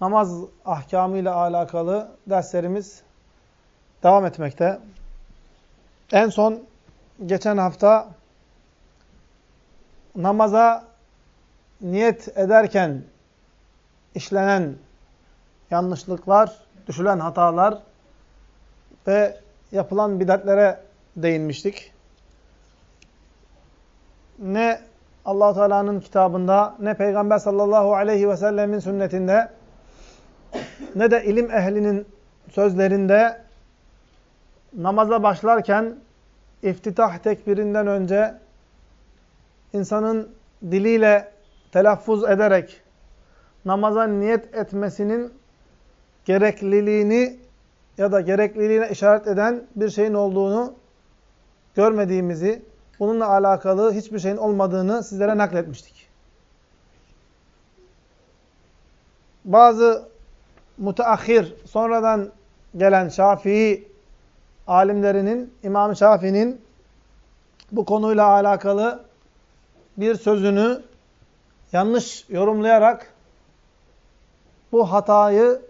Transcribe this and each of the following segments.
namaz ahkamıyla alakalı derslerimiz devam etmekte. En son geçen hafta namaza niyet ederken işlenen yanlışlıklar, düşülen hatalar ve yapılan bidatlere değinmiştik. Ne allah Teala'nın kitabında, ne Peygamber sallallahu aleyhi ve sellemin sünnetinde, ne de ilim ehlinin sözlerinde namaza başlarken iftitah tekbirinden önce insanın diliyle telaffuz ederek namaza niyet etmesinin gerekliliğini ya da gerekliliğine işaret eden bir şeyin olduğunu görmediğimizi, bununla alakalı hiçbir şeyin olmadığını sizlere nakletmiştik. Bazı müteahhir, sonradan gelen Şafii alimlerinin, İmam Şafii'nin bu konuyla alakalı bir sözünü yanlış yorumlayarak bu hatayı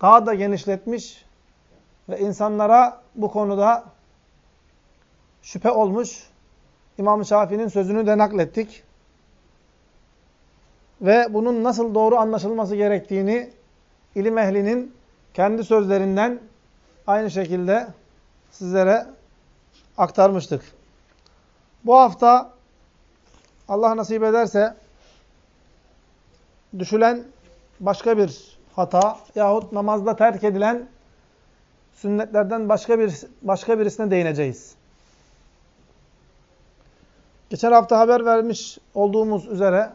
daha da genişletmiş ve insanlara bu konuda şüphe olmuş. İmam Şafii'nin sözünü de naklettik. Ve bunun nasıl doğru anlaşılması gerektiğini ilim ehlinin kendi sözlerinden aynı şekilde sizlere aktarmıştık. Bu hafta Allah nasip ederse düşülen başka bir hata yahut namazda terk edilen sünnetlerden başka bir başka birisine değineceğiz. Geçen hafta haber vermiş olduğumuz üzere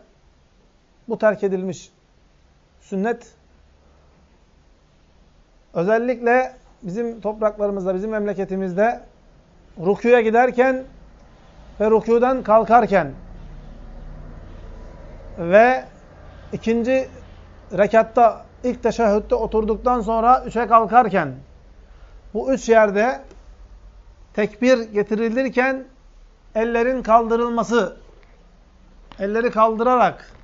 bu terk edilmiş. Sünnet. Özellikle bizim topraklarımızda, bizim memleketimizde rükûya giderken ve rükûdan kalkarken ve ikinci rekatta ilk teşehhütte oturduktan sonra üçe kalkarken bu üç yerde tekbir getirilirken ellerin kaldırılması elleri kaldırarak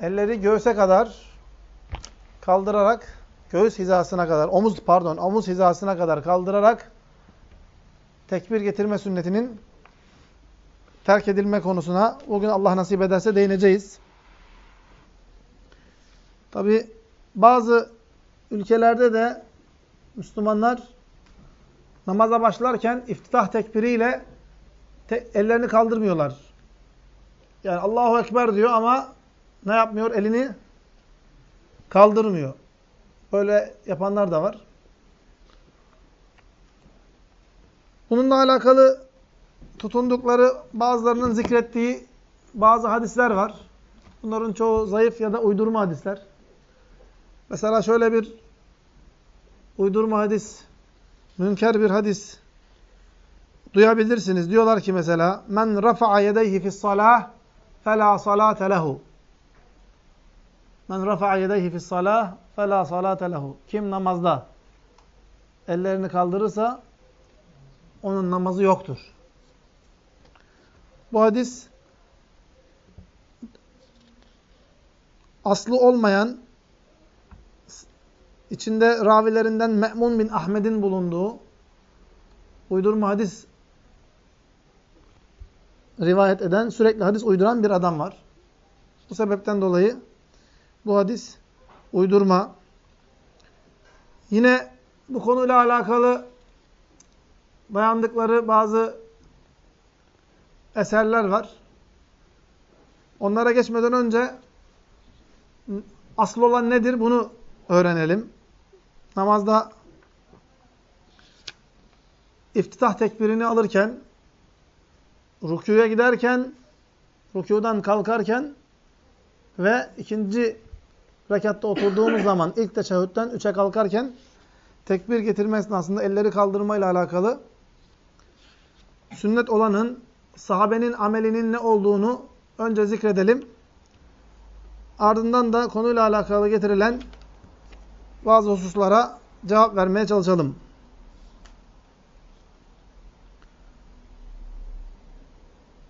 elleri göğse kadar kaldırarak göğüs hizasına kadar omuz pardon omuz hizasına kadar kaldırarak tekbir getirme sünnetinin terk edilme konusuna bugün Allah nasip ederse değineceğiz. Tabi bazı ülkelerde de Müslümanlar namaza başlarken iftitah tekbiriyle te ellerini kaldırmıyorlar. Yani Allahu Ekber diyor ama ne yapmıyor? Elini kaldırmıyor. Böyle yapanlar da var. Bununla alakalı tutundukları bazılarının zikrettiği bazı hadisler var. Bunların çoğu zayıf ya da uydurma hadisler. Mesela şöyle bir uydurma hadis, münker bir hadis duyabilirsiniz. Diyorlar ki mesela men rafa'a yedeyhi fi's salah fela salate lehu. Men rafa'a yedeyhi fi's salah fela salate lehu. Kim namazda ellerini kaldırırsa onun namazı yoktur. Bu hadis aslı olmayan içinde ravilerinden Me'mun bin Ahmet'in bulunduğu uydurma hadis rivayet eden, sürekli hadis uyduran bir adam var. Bu sebepten dolayı bu hadis uydurma. Yine bu konuyla alakalı dayandıkları bazı eserler var. Onlara geçmeden önce asıl olan nedir bunu öğrenelim. Namazda iftitah tekbirini alırken, rükûya giderken, rükûdan kalkarken ve ikinci rekatta oturduğumuz zaman ilk teşehhütten üçe kalkarken tekbir getirme esnasında elleri kaldırma ile alakalı sünnet olanın sahabenin amelinin ne olduğunu önce zikredelim. Ardından da konuyla alakalı getirilen bazı hususlara cevap vermeye çalışalım.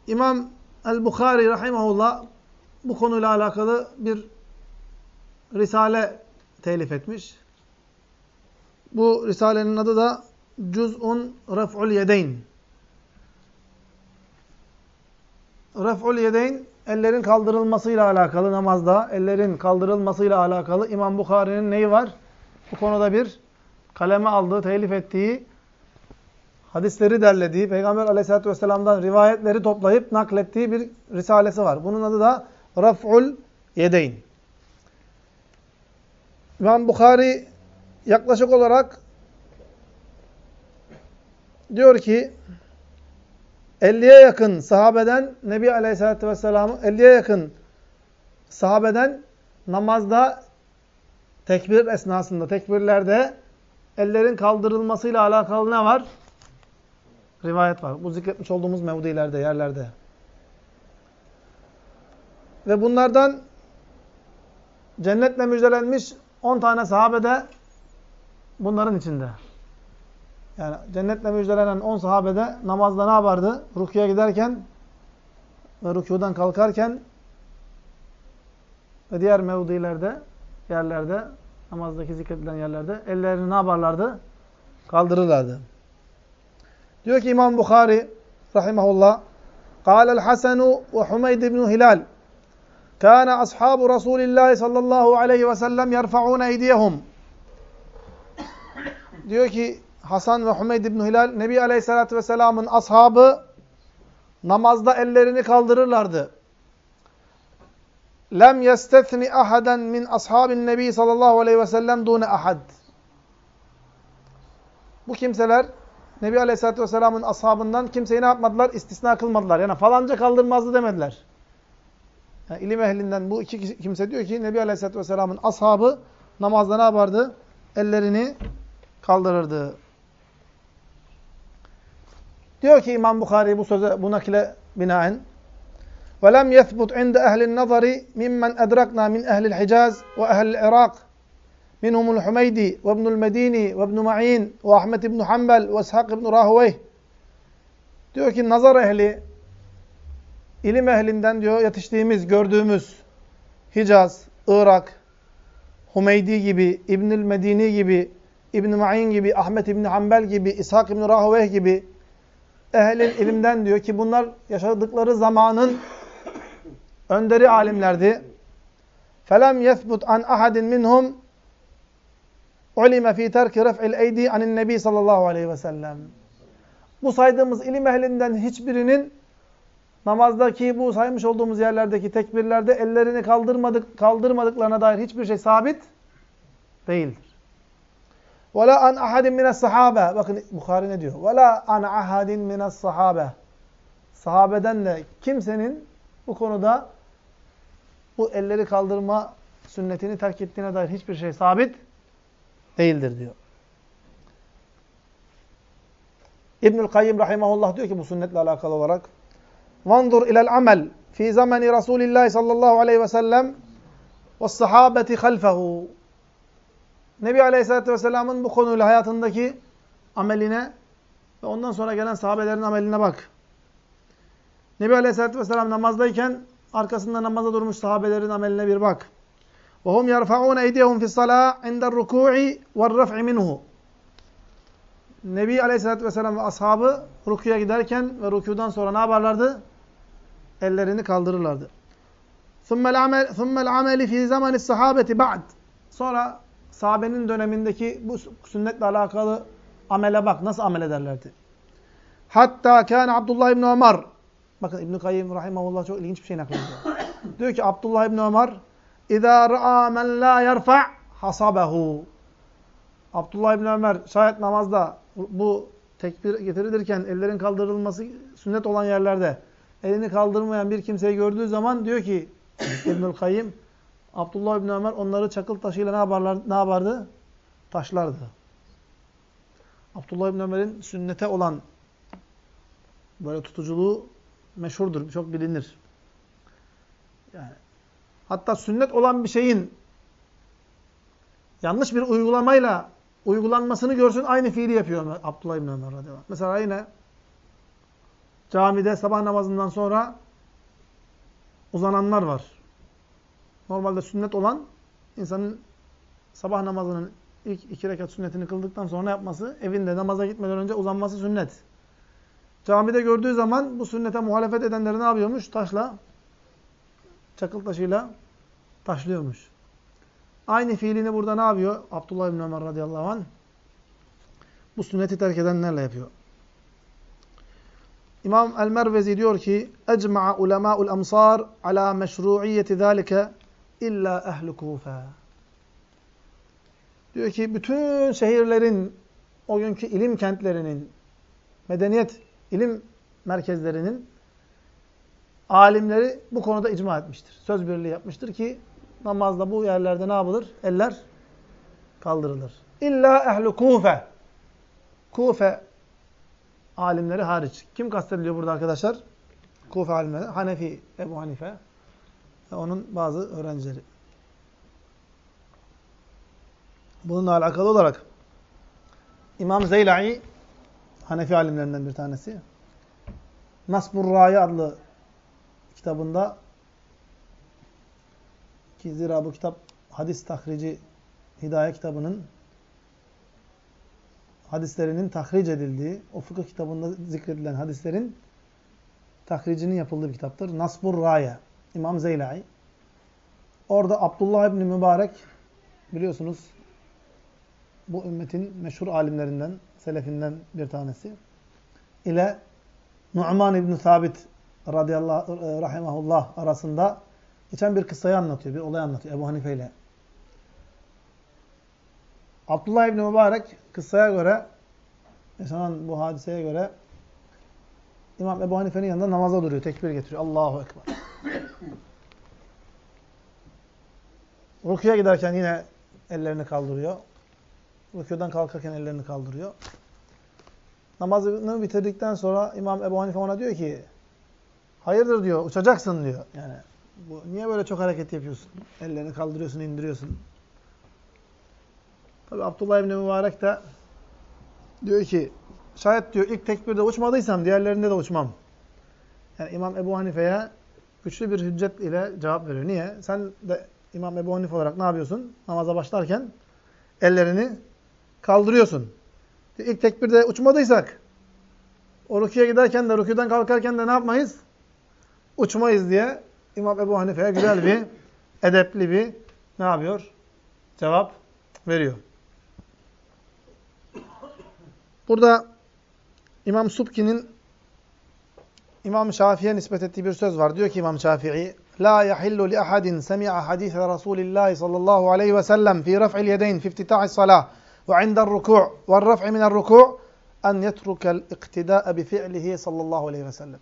İmam el-Bukhari rahimahullah bu konuyla alakalı bir risale telif etmiş. Bu risalenin adı da Cüz'un Ref'ul Yedeyn. Ref'ul Yedeyn ellerin kaldırılmasıyla alakalı namazda, ellerin kaldırılmasıyla alakalı İmam Bukhari'nin neyi var? Bu konuda bir kaleme aldığı, telif ettiği, hadisleri derlediği, Peygamber aleyhissalatü vesselam'dan rivayetleri toplayıp naklettiği bir risalesi var. Bunun adı da Raf'ul Yedeyn. İmam Bukhari yaklaşık olarak diyor ki 50'ye yakın sahabeden Nebi Aleyhisselatü Vesselam'ı 50'ye yakın sahabeden namazda tekbir esnasında, tekbirlerde ellerin kaldırılmasıyla alakalı ne var? Rivayet var. Bu zikretmiş olduğumuz mevdilerde, yerlerde. Ve bunlardan cennetle müjdelenmiş 10 tane sahabede bunların içinde. Yani cennetle müjdelenen 10 sahabede namazda ne yapardı? Rukuya giderken ve rükudan kalkarken ve diğer mevdilerde, yerlerde, namazdaki zikredilen yerlerde ellerini ne yaparlardı? Kaldırırlardı. Diyor ki İmam Bukhari rahimahullah قال الحسن وحميد بن هلال كان أصحاب رسول الله صلى الله عليه وسلم يرفعون أيديهم diyor ki Hasan ve Hümeyd İbn Hilal Nebi Aleyhisselatü Vesselam'ın ashabı namazda ellerini kaldırırlardı. Lem yestethni ahaden min ashabin nebi sallallahu aleyhi ve sellem dune ahad. Bu kimseler Nebi Aleyhisselatü Vesselam'ın ashabından kimseyi ne yapmadılar? İstisna kılmadılar. Yani falanca kaldırmazdı demediler. Yani ilim ehlinden bu iki kimse diyor ki Nebi Aleyhisselatü Vesselam'ın ashabı namazda ne yapardı? Ellerini kaldırırdı. Diyor ki İmam Bukhari bu söze bu nakile binaen وَلَمْ يَثْبُتْ عِنْدَ أَهْلِ النَّظَرِ مِمَّنْ أَدْرَكْنَا مِنْ أَهْلِ الْحِجَازِ وَأَهْلِ الْعِرَاقِ منهم الحميدي وابن المديني وابن معين وأحمد بن حنبل وإسحاق بن راهويه diyor ki nazar ehli ilim ehlinden diyor yetiştiğimiz, gördüğümüz Hicaz, Irak, Humeydi gibi, İbnül Medini gibi, İbn Ma'in gibi, Ahmet İbn Hanbel gibi, İshak İbn Rahuveh gibi ehlin ilimden diyor ki bunlar yaşadıkları zamanın önderi alimlerdi. Felem yethbut an ahadin minhum ulime fi terki ref'il eydi anin nebi sallallahu aleyhi ve sellem. Bu saydığımız ilim ehlinden hiçbirinin namazdaki bu saymış olduğumuz yerlerdeki tekbirlerde ellerini kaldırmadık kaldırmadıklarına dair hiçbir şey sabit değildir. Vela an ahadin minas sahabe. Bakın Bukhari ne diyor? Vela an ahadin minas sahabe. Sahabeden de kimsenin bu konuda bu elleri kaldırma sünnetini terk ettiğine dair hiçbir şey sabit değildir diyor. İbnül Kayyim rahimahullah diyor ki bu sünnetle alakalı olarak Vandur ilel amel fi zamani Resulillah sallallahu aleyhi ve sellem ve sahabeti halfehu Nebi Aleyhisselatü Vesselam'ın bu konuyla hayatındaki ameline ve ondan sonra gelen sahabelerin ameline bak. Nebi Aleyhisselatü Vesselam namazdayken arkasında namaza durmuş sahabelerin ameline bir bak. وَهُمْ يَرْفَعُونَ اَيْدِيهُمْ فِي الصَّلَاةِ عِنْدَ الرُّكُوعِ وَالرَّفْعِ مِنْهُ Nebi Aleyhisselatü Vesselam ve ashabı rukuya giderken ve rükudan sonra ne yaparlardı? Ellerini kaldırırlardı. ثُمَّ الْعَمَلِ فِي زَمَنِ السَّحَابَةِ بَعْدِ Sonra sahabenin dönemindeki bu sünnetle alakalı amele bak. Nasıl amel ederlerdi? Hatta kâne Abdullah İbni Ömer. Bakın İbn-i Kayyim Rahimahullah çok ilginç bir şey naklediyor. Diyor ki Abdullah İbni Ömer اِذَا رَعَى مَنْ لَا يَرْفَعْ حَصَبَهُ Abdullah İbni Ömer şayet namazda bu tekbir getirilirken ellerin kaldırılması sünnet olan yerlerde elini kaldırmayan bir kimseyi gördüğü zaman diyor ki İbnül Kayyim Abdullah İbni Ömer onları çakıl taşıyla ne, yaparlar, ne yapardı? Taşlardı. Abdullah İbni Ömer'in sünnete olan böyle tutuculuğu meşhurdur, çok bilinir. Yani hatta sünnet olan bir şeyin yanlış bir uygulamayla uygulanmasını görsün aynı fiili yapıyor Abdullah İbni Ömer radıyallahu Mesela yine camide sabah namazından sonra uzananlar var. Normalde sünnet olan insanın sabah namazının ilk iki rekat sünnetini kıldıktan sonra yapması? Evinde namaza gitmeden önce uzanması sünnet. Camide gördüğü zaman bu sünnete muhalefet edenleri ne yapıyormuş? Taşla, çakıl taşıyla taşlıyormuş. Aynı fiilini burada ne yapıyor? Abdullah İbni Ömer radıyallahu anh. Bu sünneti terk edenlerle yapıyor. İmam El-Mervezi diyor ki: "Ecma'a ulemâ'ul amsar ala meşru'iyyeti zâlike illa ehlu Kufa." Diyor ki bütün şehirlerin o günkü ilim kentlerinin medeniyet ilim merkezlerinin alimleri bu konuda icma etmiştir. Söz birliği yapmıştır ki namazda bu yerlerde ne yapılır? Eller kaldırılır. İlla ehlu Kufe. Kufe alimleri hariç. Kim kastediliyor burada arkadaşlar? Kufe alimleri. Hanefi, Ebu Hanife ve onun bazı öğrencileri. Bununla alakalı olarak İmam Zeyla'i Hanefi alimlerinden bir tanesi. Nasbur Ra'yı adlı kitabında ki zira bu kitap hadis tahrici Hidaye kitabının hadislerinin tahric edildiği, o fıkıh kitabında zikredilen hadislerin tahricinin yapıldığı bir kitaptır. Nasbur Raya, İmam Zeylai. Orada Abdullah İbni Mübarek, biliyorsunuz bu ümmetin meşhur alimlerinden, selefinden bir tanesi, ile Nu'man İbni Sabit radıyallahu e, rahimahullah arasında geçen bir kıssayı anlatıyor, bir olay anlatıyor Ebu Hanife ile. Abdullah İbni Mübarek kıssaya göre, yaşanan bu hadiseye göre İmam Ebu Hanife'nin yanında namaza duruyor, tekbir getiriyor. Allahu Ekber. Rukuya giderken yine ellerini kaldırıyor. Rükudan kalkarken ellerini kaldırıyor. Namazını bitirdikten sonra İmam Ebu Hanife ona diyor ki hayırdır diyor uçacaksın diyor. Yani bu niye böyle çok hareket yapıyorsun? Ellerini kaldırıyorsun, indiriyorsun. Tabi Abdullah İbni Mübarek de diyor ki şayet diyor ilk tekbirde uçmadıysam diğerlerinde de uçmam. Yani İmam Ebu Hanife'ye güçlü bir hüccet ile cevap veriyor. Niye? Sen de İmam Ebu Hanife olarak ne yapıyorsun? Namaza başlarken ellerini kaldırıyorsun. İlk tekbirde uçmadıysak o rüküye giderken de rüküden kalkarken de ne yapmayız? Uçmayız diye İmam Ebu Hanife'ye güzel bir, edepli bir ne yapıyor? Cevap veriyor. Burada İmam Subki'nin İmam Şafii'ye nispet ettiği bir söz var. Diyor ki İmam Şafii, La yahillu li ahadin semi'a hadise Resulillah sallallahu aleyhi ve sellem fi raf'il yedeyn fi iftitahis salah ve indel ruku' ve raf'i minel ruku' en yetrukel iktida'a bi fi'lihi sallallahu aleyhi ve sellem.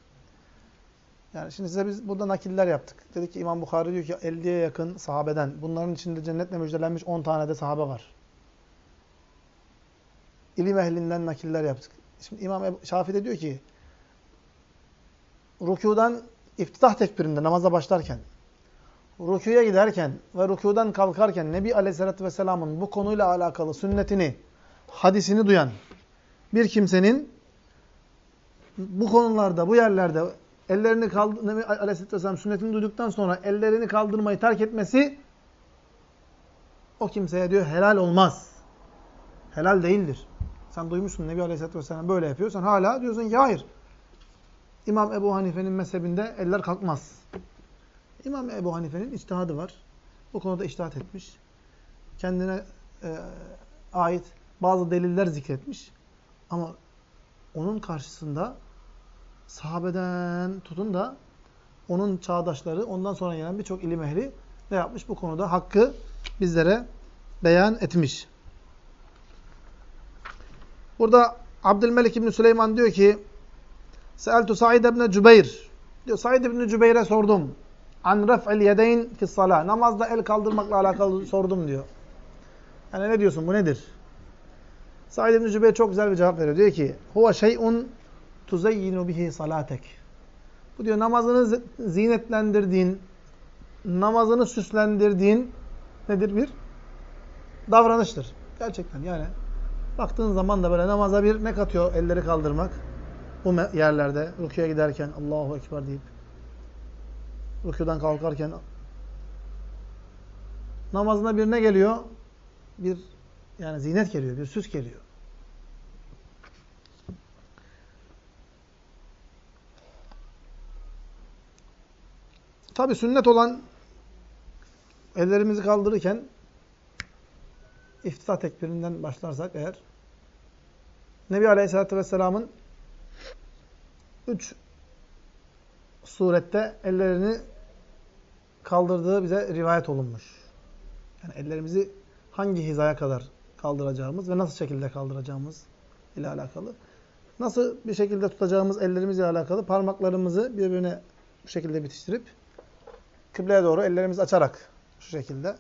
Yani şimdi size biz burada nakiller yaptık. Dedik ki İmam Bukhari diyor ki 50'ye yakın sahabeden. Bunların içinde cennetle müjdelenmiş 10 tane de sahabe var. İlim ehlinden nakiller yaptık. Şimdi İmam Şafii de diyor ki rükudan iftitah tekbirinde namaza başlarken rükuya giderken ve rükudan kalkarken Nebi Aleyhisselatü Vesselam'ın bu konuyla alakalı sünnetini, hadisini duyan bir kimsenin bu konularda, bu yerlerde ellerini kaldır Nebi Aleyhisselatü Vesselam sünnetini duyduktan sonra ellerini kaldırmayı terk etmesi o kimseye diyor helal olmaz. Helal değildir. Sen duymuşsun Nebi Aleyhisselatü Vesselam böyle yapıyor. Sen hala diyorsun ki hayır. İmam Ebu Hanife'nin mezhebinde eller kalkmaz. İmam Ebu Hanife'nin içtihadı var. Bu konuda içtihat etmiş. Kendine e, ait bazı deliller zikretmiş. Ama onun karşısında sahabeden tutun da onun çağdaşları, ondan sonra gelen birçok ilim ehli ne yapmış? Bu konuda hakkı bizlere beyan etmiş. Burada Abdülmelik İbni Süleyman diyor ki Seeltu Said ibn Cübeyr diyor Said ibn Cübeyr'e sordum. An ref'il yedeyn fi salah. Namazda el kaldırmakla alakalı sordum diyor. Yani ne diyorsun? Bu nedir? Said ibn Cübeyr çok güzel bir cevap veriyor. Diyor ki: "Huve şey'un tuzeyyinu bihi salatek." Bu diyor namazını zinetlendirdiğin, namazını süslendirdiğin nedir? Bir davranıştır. Gerçekten yani baktığın zaman da böyle namaza bir ne katıyor elleri kaldırmak? Bu yerlerde rüküye giderken Allahu Ekber deyip rüküden kalkarken namazına bir ne geliyor? Bir yani zinet geliyor, bir süs geliyor. Tabi sünnet olan ellerimizi kaldırırken iftitah tekbirinden başlarsak eğer Nebi Aleyhisselatü Vesselam'ın üç surette ellerini kaldırdığı bize rivayet olunmuş. Yani ellerimizi hangi hizaya kadar kaldıracağımız ve nasıl şekilde kaldıracağımız ile alakalı. Nasıl bir şekilde tutacağımız ellerimizle alakalı parmaklarımızı birbirine bu şekilde bitiştirip kıbleye doğru ellerimizi açarak şu şekilde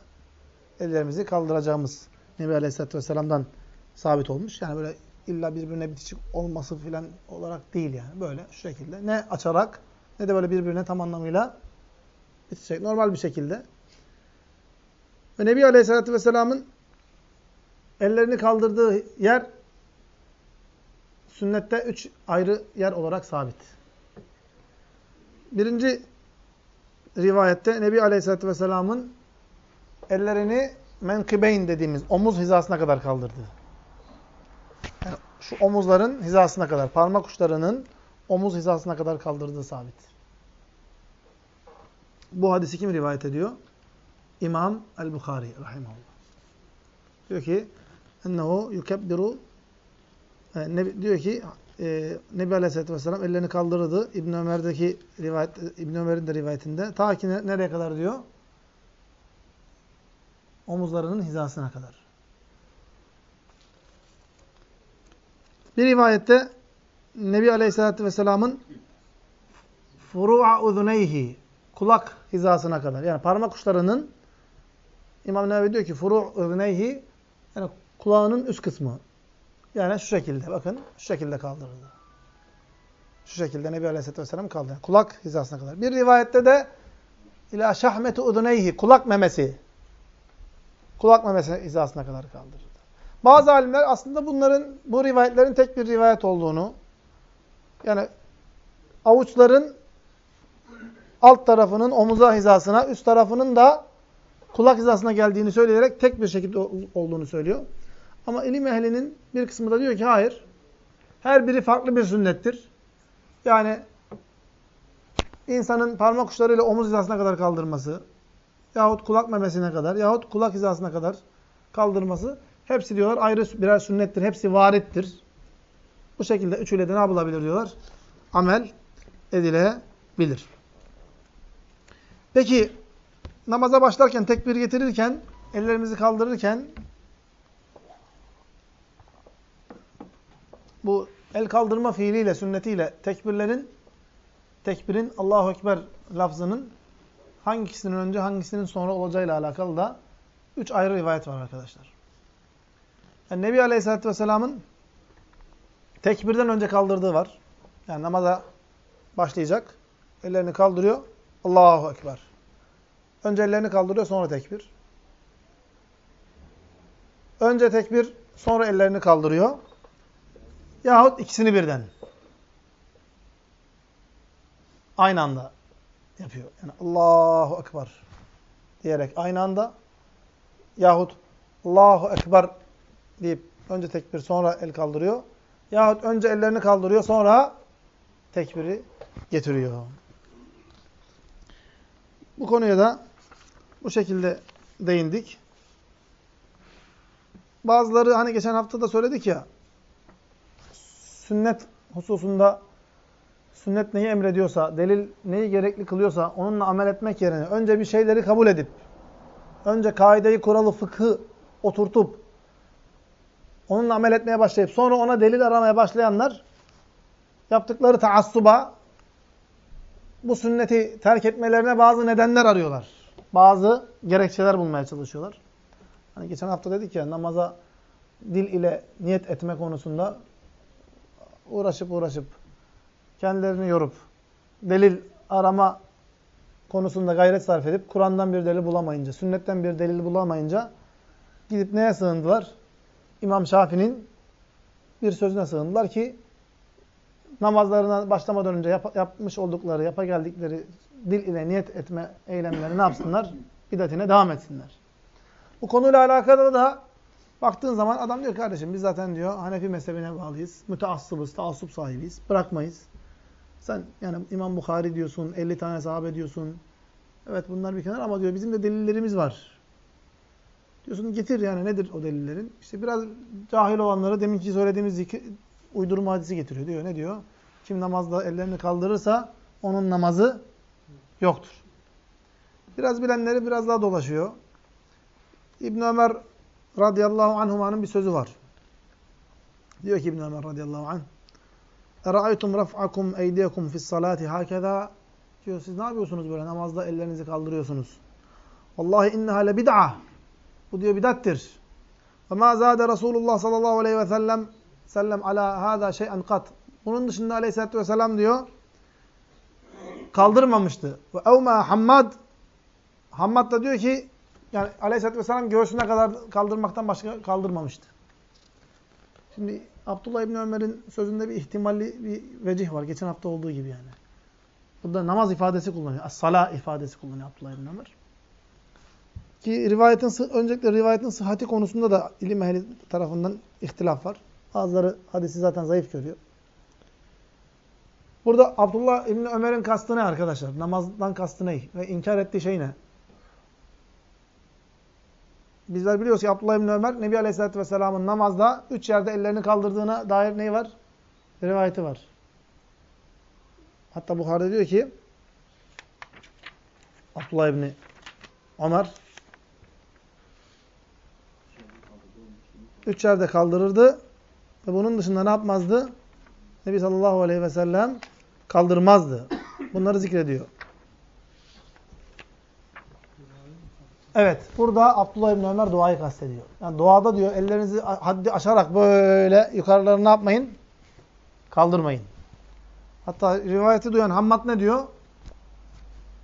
ellerimizi kaldıracağımız Nebi Aleyhisselatü Vesselam'dan sabit olmuş. Yani böyle illa birbirine bitişik olması filan olarak değil yani. Böyle şu şekilde. Ne açarak ne de böyle birbirine tam anlamıyla bitişecek. Normal bir şekilde. Ve Nebi Aleyhisselatü Vesselam'ın ellerini kaldırdığı yer sünnette üç ayrı yer olarak sabit. Birinci rivayette Nebi Aleyhisselatü Vesselam'ın ellerini menkıbeyn dediğimiz omuz hizasına kadar kaldırdı. Yani şu omuzların hizasına kadar, parmak uçlarının omuz hizasına kadar kaldırdığı sabit. Bu hadisi kim rivayet ediyor? İmam el-Bukhari rahimahullah. Diyor ki ennehu yukebbiru e, diyor ki e, Nebi Aleyhisselatü Vesselam ellerini kaldırdı. İbn Ömer'deki rivayet İbn Ömer'in de rivayetinde ta ki nereye kadar diyor? Omuzlarının hizasına kadar. Bir rivayette Nebi Aleyhisselatü Vesselam'ın furu'a uzuneyhi kulak hizasına kadar. Yani parmak uçlarının İmam Nevi diyor ki furu' uzuneyhi yani kulağının üst kısmı. Yani şu şekilde bakın şu şekilde kaldırıldı. Şu şekilde Nebi Aleyhisselatü Vesselam kaldırdı. Kulak hizasına kadar. Bir rivayette de ila şahmeti uduneyhi kulak memesi. Kulak memesi hizasına kadar kaldırıldı. Bazı alimler aslında bunların bu rivayetlerin tek bir rivayet olduğunu yani avuçların alt tarafının omuza hizasına, üst tarafının da kulak hizasına geldiğini söyleyerek tek bir şekilde olduğunu söylüyor. Ama ilim ehlinin bir kısmı da diyor ki hayır. Her biri farklı bir sünnettir. Yani insanın parmak uçlarıyla omuz hizasına kadar kaldırması yahut kulak memesine kadar yahut kulak hizasına kadar kaldırması hepsi diyorlar ayrı birer sünnettir. Hepsi varittir. Bu şekilde üçüyle de ne yapılabilir diyorlar? Amel edilebilir. Peki namaza başlarken tekbir getirirken ellerimizi kaldırırken bu el kaldırma fiiliyle, sünnetiyle tekbirlerin, tekbirin Allahu Ekber lafzının hangisinin önce hangisinin sonra olacağıyla alakalı da üç ayrı rivayet var arkadaşlar. Yani Nebi Aleyhisselatü Vesselam'ın tekbirden önce kaldırdığı var. Yani namaza başlayacak. Ellerini kaldırıyor. Allahu Ekber. Önce ellerini kaldırıyor sonra tekbir. Önce tekbir sonra ellerini kaldırıyor. Yahut ikisini birden. Aynı anda yapıyor. Yani Allahu Ekber diyerek aynı anda yahut Allahu Ekber deyip önce tekbir sonra el kaldırıyor. Yahut önce ellerini kaldırıyor sonra tekbiri getiriyor. Bu konuya da bu şekilde değindik. Bazıları hani geçen hafta da söyledik ya sünnet hususunda sünnet neyi emrediyorsa, delil neyi gerekli kılıyorsa onunla amel etmek yerine önce bir şeyleri kabul edip önce kaideyi, kuralı, fıkhı oturtup onunla amel etmeye başlayıp sonra ona delil aramaya başlayanlar yaptıkları taassuba bu sünneti terk etmelerine bazı nedenler arıyorlar. Bazı gerekçeler bulmaya çalışıyorlar. Hani geçen hafta dedik ya namaza dil ile niyet etme konusunda uğraşıp uğraşıp kendilerini yorup delil arama konusunda gayret sarf edip Kur'an'dan bir delil bulamayınca, sünnetten bir delil bulamayınca gidip neye sığındılar? İmam Şafii'nin bir sözüne sığındılar ki namazlarına başlamadan önce yap, yapmış oldukları, yapa geldikleri dil ile niyet etme eylemleri ne yapsınlar? Bidatine devam etsinler. Bu konuyla alakalı da baktığın zaman adam diyor kardeşim biz zaten diyor Hanefi mezhebine bağlıyız. Müteassıbız, taassup sahibiyiz. Bırakmayız. Sen yani İmam Bukhari diyorsun, 50 tane sahabe diyorsun. Evet bunlar bir kenar ama diyor bizim de delillerimiz var. Diyorsun getir yani nedir o delillerin? İşte biraz cahil olanları deminki söylediğimiz uydurma hadisi getiriyor. Diyor ne diyor? Kim namazda ellerini kaldırırsa onun namazı yoktur. Biraz bilenleri biraz daha dolaşıyor. İbn Ömer radıyallahu anhumanın bir sözü var. Diyor ki İbn Ömer radıyallahu anh "Era'aytum raf'akum eydiyekum fi's salati hakeza?" Diyor siz ne yapıyorsunuz böyle namazda ellerinizi kaldırıyorsunuz? Vallahi inneha le bid'a. Bu diyor bidattir. Ve ma zade Resulullah sallallahu aleyhi ve sellem sellem ala hada şey'en kat. Bunun dışında aleyhissalatü vesselam diyor kaldırmamıştı. Ve evma Hammad Hammad da diyor ki yani aleyhissalatü vesselam göğsüne kadar kaldırmaktan başka kaldırmamıştı. Şimdi Abdullah İbni Ömer'in sözünde bir ihtimalli bir vecih var. Geçen hafta olduğu gibi yani. Burada namaz ifadesi kullanıyor. As-sala ifadesi kullanıyor Abdullah İbni Ömer. Ki rivayetin, öncelikle rivayetin sıhhati konusunda da ilim ehli tarafından ihtilaf var. Bazıları hadisi zaten zayıf görüyor. Burada Abdullah İbni Ömer'in kastı ne arkadaşlar? Namazdan kastı ne? Ve inkar ettiği şey ne? Bizler biliyoruz ki Abdullah İbni Ömer Nebi Aleyhisselatü Vesselam'ın namazda üç yerde ellerini kaldırdığına dair neyi var? Rivayeti var. Hatta Bukhara diyor ki Abdullah İbni Ömer üç yerde kaldırırdı ve bunun dışında ne yapmazdı? Nebi sallallahu aleyhi ve sellem kaldırmazdı. Bunları zikrediyor. Evet. Burada Abdullah İbni Ömer duayı kastediyor. Yani duada diyor ellerinizi haddi aşarak böyle yukarılarına ne yapmayın? Kaldırmayın. Hatta rivayeti duyan Hammad ne diyor?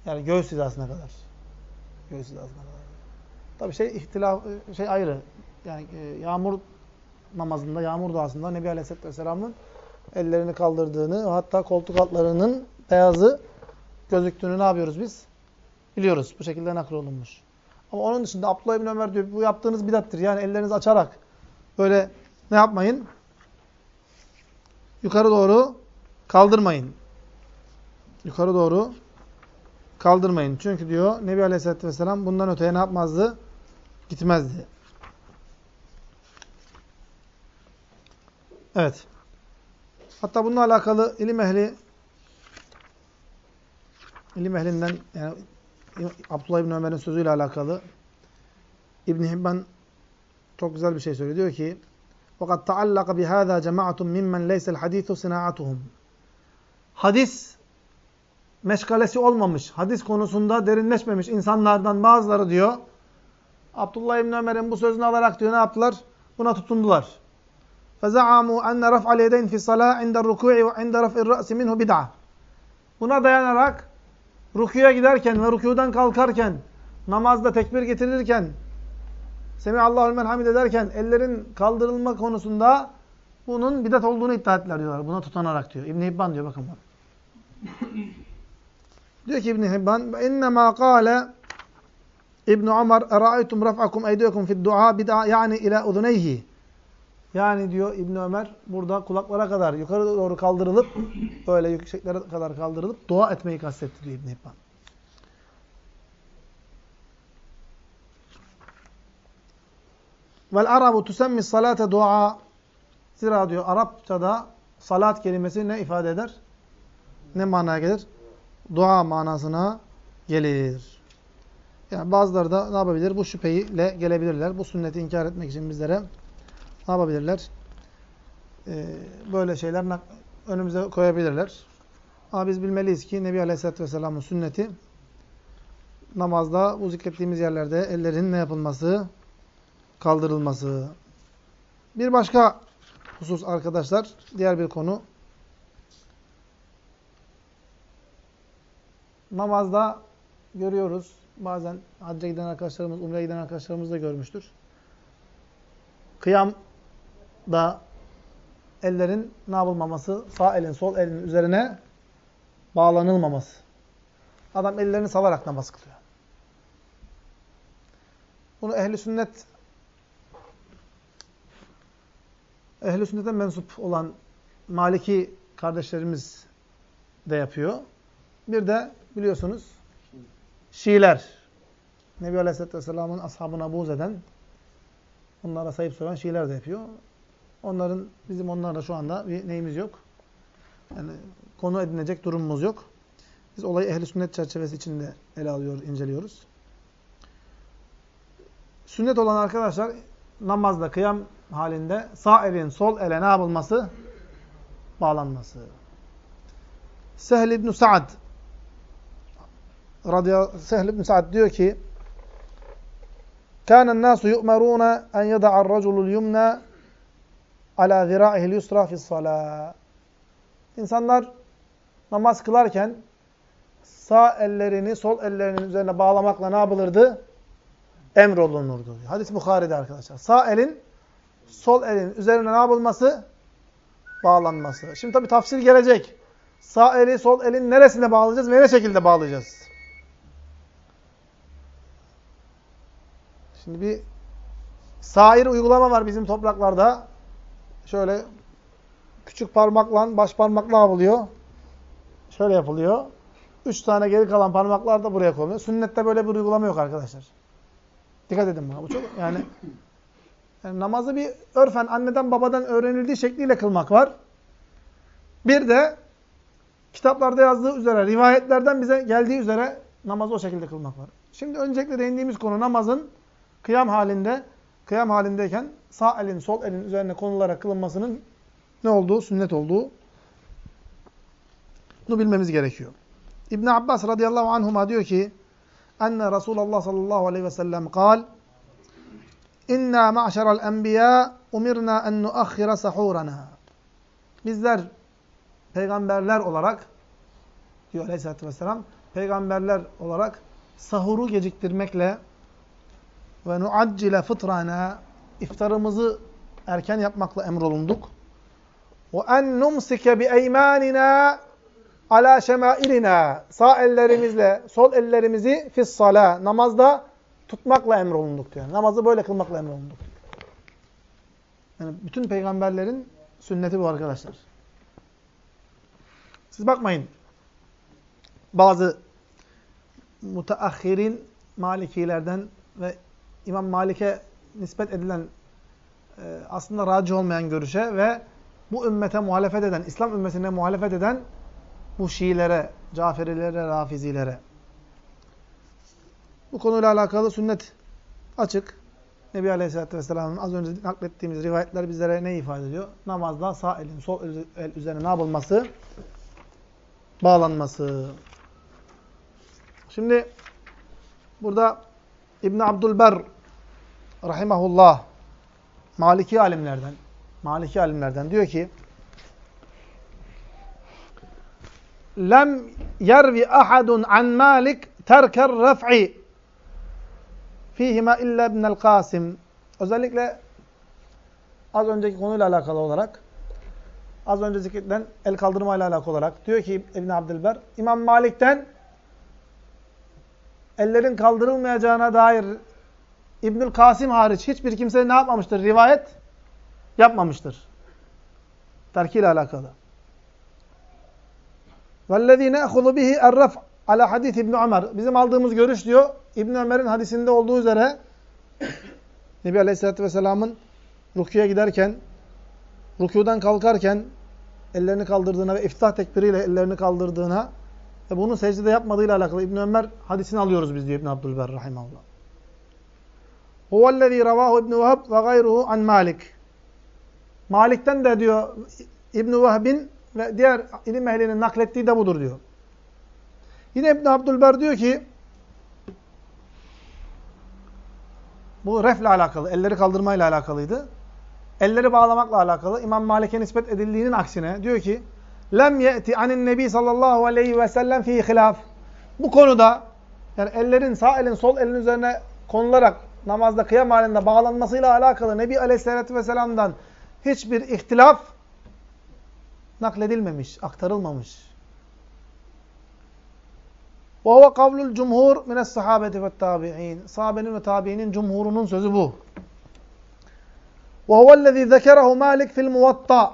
Yani göğüs hizasına kadar. Göğüs hizasına kadar. Tabi şey ihtilaf şey ayrı. Yani e, yağmur namazında, yağmur duasında Nebi Aleyhisselatü Vesselam'ın ellerini kaldırdığını, hatta koltuk altlarının beyazı gözüktüğünü ne yapıyoruz biz? Biliyoruz. Bu şekilde nakl olunmuş. Ama onun dışında Abdullah İbni Ömer diyor bu yaptığınız bidattir. Yani ellerinizi açarak böyle ne yapmayın? Yukarı doğru kaldırmayın. Yukarı doğru kaldırmayın. Çünkü diyor Nebi Aleyhisselatü Vesselam bundan öteye ne yapmazdı? Gitmezdi. Evet. Hatta bununla alakalı ilim ehli ilim ehlinden yani Abdullah İbni Ömer'in sözüyle alakalı İbn Hibban çok güzel bir şey söylüyor. Diyor ki وَقَدْ تَعَلَّقَ بِهَذَا جَمَعَةٌ مِمَّنْ لَيْسَ الْحَدِيثُ صِنَاعَتُهُمْ Hadis meşgalesi olmamış, hadis konusunda derinleşmemiş insanlardan bazıları diyor, Abdullah İbni Ömer'in bu sözünü alarak diyor ne yaptılar? Buna tutundular. فَزَعَمُوا أَنَّ رَفْعَ الْيَدَيْنِ فِي الصَّلَاةِ عِنْدَ الرُّكُوعِ وَعِنْدَ رَفْعِ الرَّأْسِ مِنْهُ بِدْعَةٌ Buna dayanarak Rukuya giderken ve rükudan kalkarken, namazda tekbir getirirken, Semihallahu men hamid ederken ellerin kaldırılma konusunda bunun bidat olduğunu iddia ettiler diyorlar. Buna tutanarak diyor. İbn Hibban diyor bakın. diyor ki İbn Hibban innema kâle İbn Ömer eraaytum raf'akum eydiyekum fi'd dua bid'a yani ila uduneyhi. Yani diyor İbn Ömer burada kulaklara kadar yukarı doğru kaldırılıp böyle yükseklere kadar kaldırılıp dua etmeyi kastetti diyor İbn Hibban. Vel arabu tusemmi salate dua. Zira diyor Arapçada salat kelimesi ne ifade eder? Ne manaya gelir? Dua manasına gelir. Yani bazıları da ne yapabilir? Bu şüpheyle gelebilirler. Bu sünneti inkar etmek için bizlere ne yapabilirler? Ee, böyle şeyler önümüze koyabilirler. Ama biz bilmeliyiz ki Nebi Aleyhisselatü Vesselam'ın sünneti namazda bu zikrettiğimiz yerlerde ellerin ne yapılması? Kaldırılması. Bir başka husus arkadaşlar, diğer bir konu. Namazda görüyoruz. Bazen hacca giden arkadaşlarımız, umreye giden arkadaşlarımız da görmüştür. Kıyamda ellerin ne yapılmaması? Sağ elin, sol elin üzerine bağlanılmaması. Adam ellerini salarak namaz kılıyor. Bunu ehli sünnet ehli sünnete mensup olan Maliki kardeşlerimiz de yapıyor. Bir de biliyorsunuz Şiiler. Nebi Aleyhisselatü Vesselam'ın ashabına buğz eden, onlara sayıp soran Şiiler de yapıyor. Onların, bizim onlarla şu anda bir neyimiz yok. Yani konu edinecek durumumuz yok. Biz olayı ehli sünnet çerçevesi içinde ele alıyor, inceliyoruz. Sünnet olan arkadaşlar namazda, kıyam halinde sağ elin sol ele ne yapılması? Bağlanması. Sehl ibn Sa'd Sehl ibn Sa'd diyor ki كان الناس يؤمرون أن يضع الرجل اليمنى ala zira'ihil yusra fis. İnsanlar namaz kılarken sağ ellerini sol ellerinin üzerine bağlamakla ne yapılırdı? Emrolunurdu. Hadis Bukhari'de arkadaşlar. Sağ elin sol elin üzerine ne yapılması? Bağlanması. Şimdi tabi tafsir gelecek. Sağ eli sol elin neresine bağlayacağız ve ne şekilde bağlayacağız? Şimdi bir sair uygulama var bizim topraklarda. Şöyle küçük parmakla baş parmakla yapılıyor. Şöyle yapılıyor. Üç tane geri kalan parmaklar da buraya konuluyor. Sünnette böyle bir uygulama yok arkadaşlar. Dikkat edin buna. Bu çok yani, yani namazı bir örfen anneden babadan öğrenildiği şekliyle kılmak var. Bir de kitaplarda yazdığı üzere, rivayetlerden bize geldiği üzere namazı o şekilde kılmak var. Şimdi öncelikle değindiğimiz konu namazın kıyam halinde, kıyam halindeyken sağ elin, sol elin üzerine konularak kılınmasının ne olduğu, sünnet olduğu bunu bilmemiz gerekiyor. İbn Abbas radıyallahu anhuma diyor ki enne Resulullah sallallahu aleyhi ve sellem kal İnna ma'şeral enbiya umirna en nuakhira sahurana. Bizler peygamberler olarak diyor aleyhissalatü vesselam peygamberler olarak sahuru geciktirmekle ve nuaccile fıtrana iftarımızı erken yapmakla emrolunduk. Ve en numsike bi eymanina ala şemailina sağ ellerimizle sol ellerimizi fis sala namazda tutmakla emrolunduk diyor. Namazı böyle kılmakla emrolunduk. Yani bütün peygamberlerin sünneti bu arkadaşlar. Siz bakmayın. Bazı mutaahhirin Malikilerden ve İmam Malik'e nispet edilen e, aslında racih olmayan görüşe ve bu ümmete muhalefet eden, İslam ümmetine muhalefet eden bu Şiilere, Caferilere, Rafizilere. Bu konuyla alakalı sünnet açık. Nebi Aleyhisselatü Vesselam'ın az önce naklettiğimiz rivayetler bizlere ne ifade ediyor? Namazda sağ elin sol el üzerine ne yapılması? Bağlanması. Şimdi burada İbn Abdülber rahimahullah Maliki alimlerden Maliki alimlerden diyor ki lem yervi ahadun an Malik terker ref'i fihima illa ibnel Kasim. Özellikle az önceki konuyla alakalı olarak Az önce zikredilen el kaldırmayla alakalı olarak. Diyor ki İbn Abdülber, İmam Malik'ten ellerin kaldırılmayacağına dair İbnül Kasım hariç hiçbir kimse ne yapmamıştır? Rivayet yapmamıştır. Terkiyle alakalı. وَالَّذ۪ي نَأْخُذُ بِهِ الرَّفْعِ ala hadis İbn Ömer. Bizim aldığımız görüş diyor, İbn Ömer'in hadisinde olduğu üzere Nebi Aleyhisselatü Vesselam'ın rukuya giderken, rukudan kalkarken ellerini kaldırdığına ve iftah tekbiriyle ellerini kaldırdığına ve bunu secdede yapmadığıyla alakalı İbn Ömer hadisini alıyoruz biz diyor İbn Abdülber rahimahullah. Huvellezî ravâhu İbn Vehb ve gayruhu an Malik. Malik'ten de diyor İbn Vehb'in ve diğer ilim ehlinin naklettiği de budur diyor. Yine İbn Abdülber diyor ki bu refle alakalı, elleri kaldırmayla alakalıydı. Elleri bağlamakla alakalı. İmam Malik'e nispet edildiğinin aksine diyor ki lem ye'ti anin nebi sallallahu aleyhi ve sellem fi hilaf. Bu konuda yani ellerin sağ elin sol elin üzerine konularak namazda kıyam halinde bağlanmasıyla alakalı Nebi aleyhissalatü vesselam'dan hiçbir ihtilaf nakledilmemiş, aktarılmamış. وَهُوَ قَوْلُ الْجُمْهُورِ مِنَ السَّحَابَةِ وَالتَّابِعِينَ Sahabenin ve tabiinin cumhurunun sözü bu. وَهُوَ الَّذ۪ي ذَكَرَهُ مَالِكْ فِي الْمُوَطَّى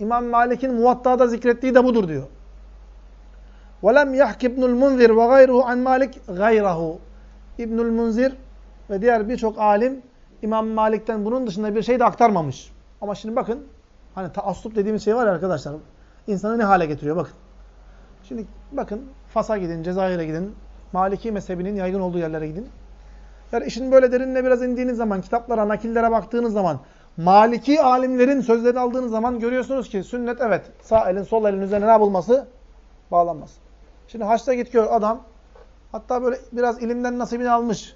İmam Malik'in muvatta'da zikrettiği de budur diyor. وَلَمْ يَحْكِ ابْنُ الْمُنْذِرِ وَغَيْرُهُ عَنْ مَالِكْ غَيْرَهُ İbnül Munzir ve diğer birçok alim İmam Malik'ten bunun dışında bir şey de aktarmamış. Ama şimdi bakın hani taassup dediğimiz şey var ya arkadaşlar. İnsanı ne hale getiriyor bakın. Şimdi bakın Fas'a gidin, Cezayir'e gidin, Maliki mezhebinin yaygın olduğu yerlere gidin. Yani işin böyle derinine biraz indiğiniz zaman, kitaplara, nakillere baktığınız zaman, Maliki alimlerin sözlerini aldığınız zaman görüyorsunuz ki sünnet evet, sağ elin sol elin üzerine ne yapılması? Bağlanması. Şimdi haçta git gör adam, hatta böyle biraz ilimden nasibini almış,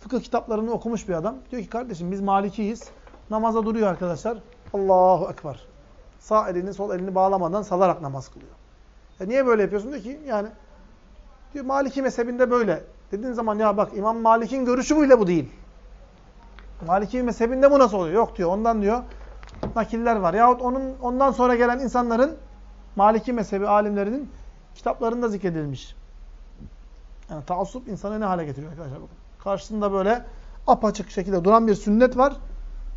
fıkıh kitaplarını okumuş bir adam. Diyor ki kardeşim biz Malikiyiz, namaza duruyor arkadaşlar. Allahu Ekber. Sağ elini sol elini bağlamadan salarak namaz kılıyor. E niye böyle yapıyorsun? Diyor ki yani diyor Maliki mezhebinde böyle. Dediğin zaman ya bak İmam Malik'in görüşü bu ile bu değil. Maliki mezhebinde bu nasıl oluyor? Yok diyor. Ondan diyor nakiller var. Yahut onun ondan sonra gelen insanların Maliki mezhebi alimlerinin kitaplarında zikredilmiş. Yani taassup insanı ne hale getiriyor arkadaşlar bakın. Karşısında böyle apaçık şekilde duran bir sünnet var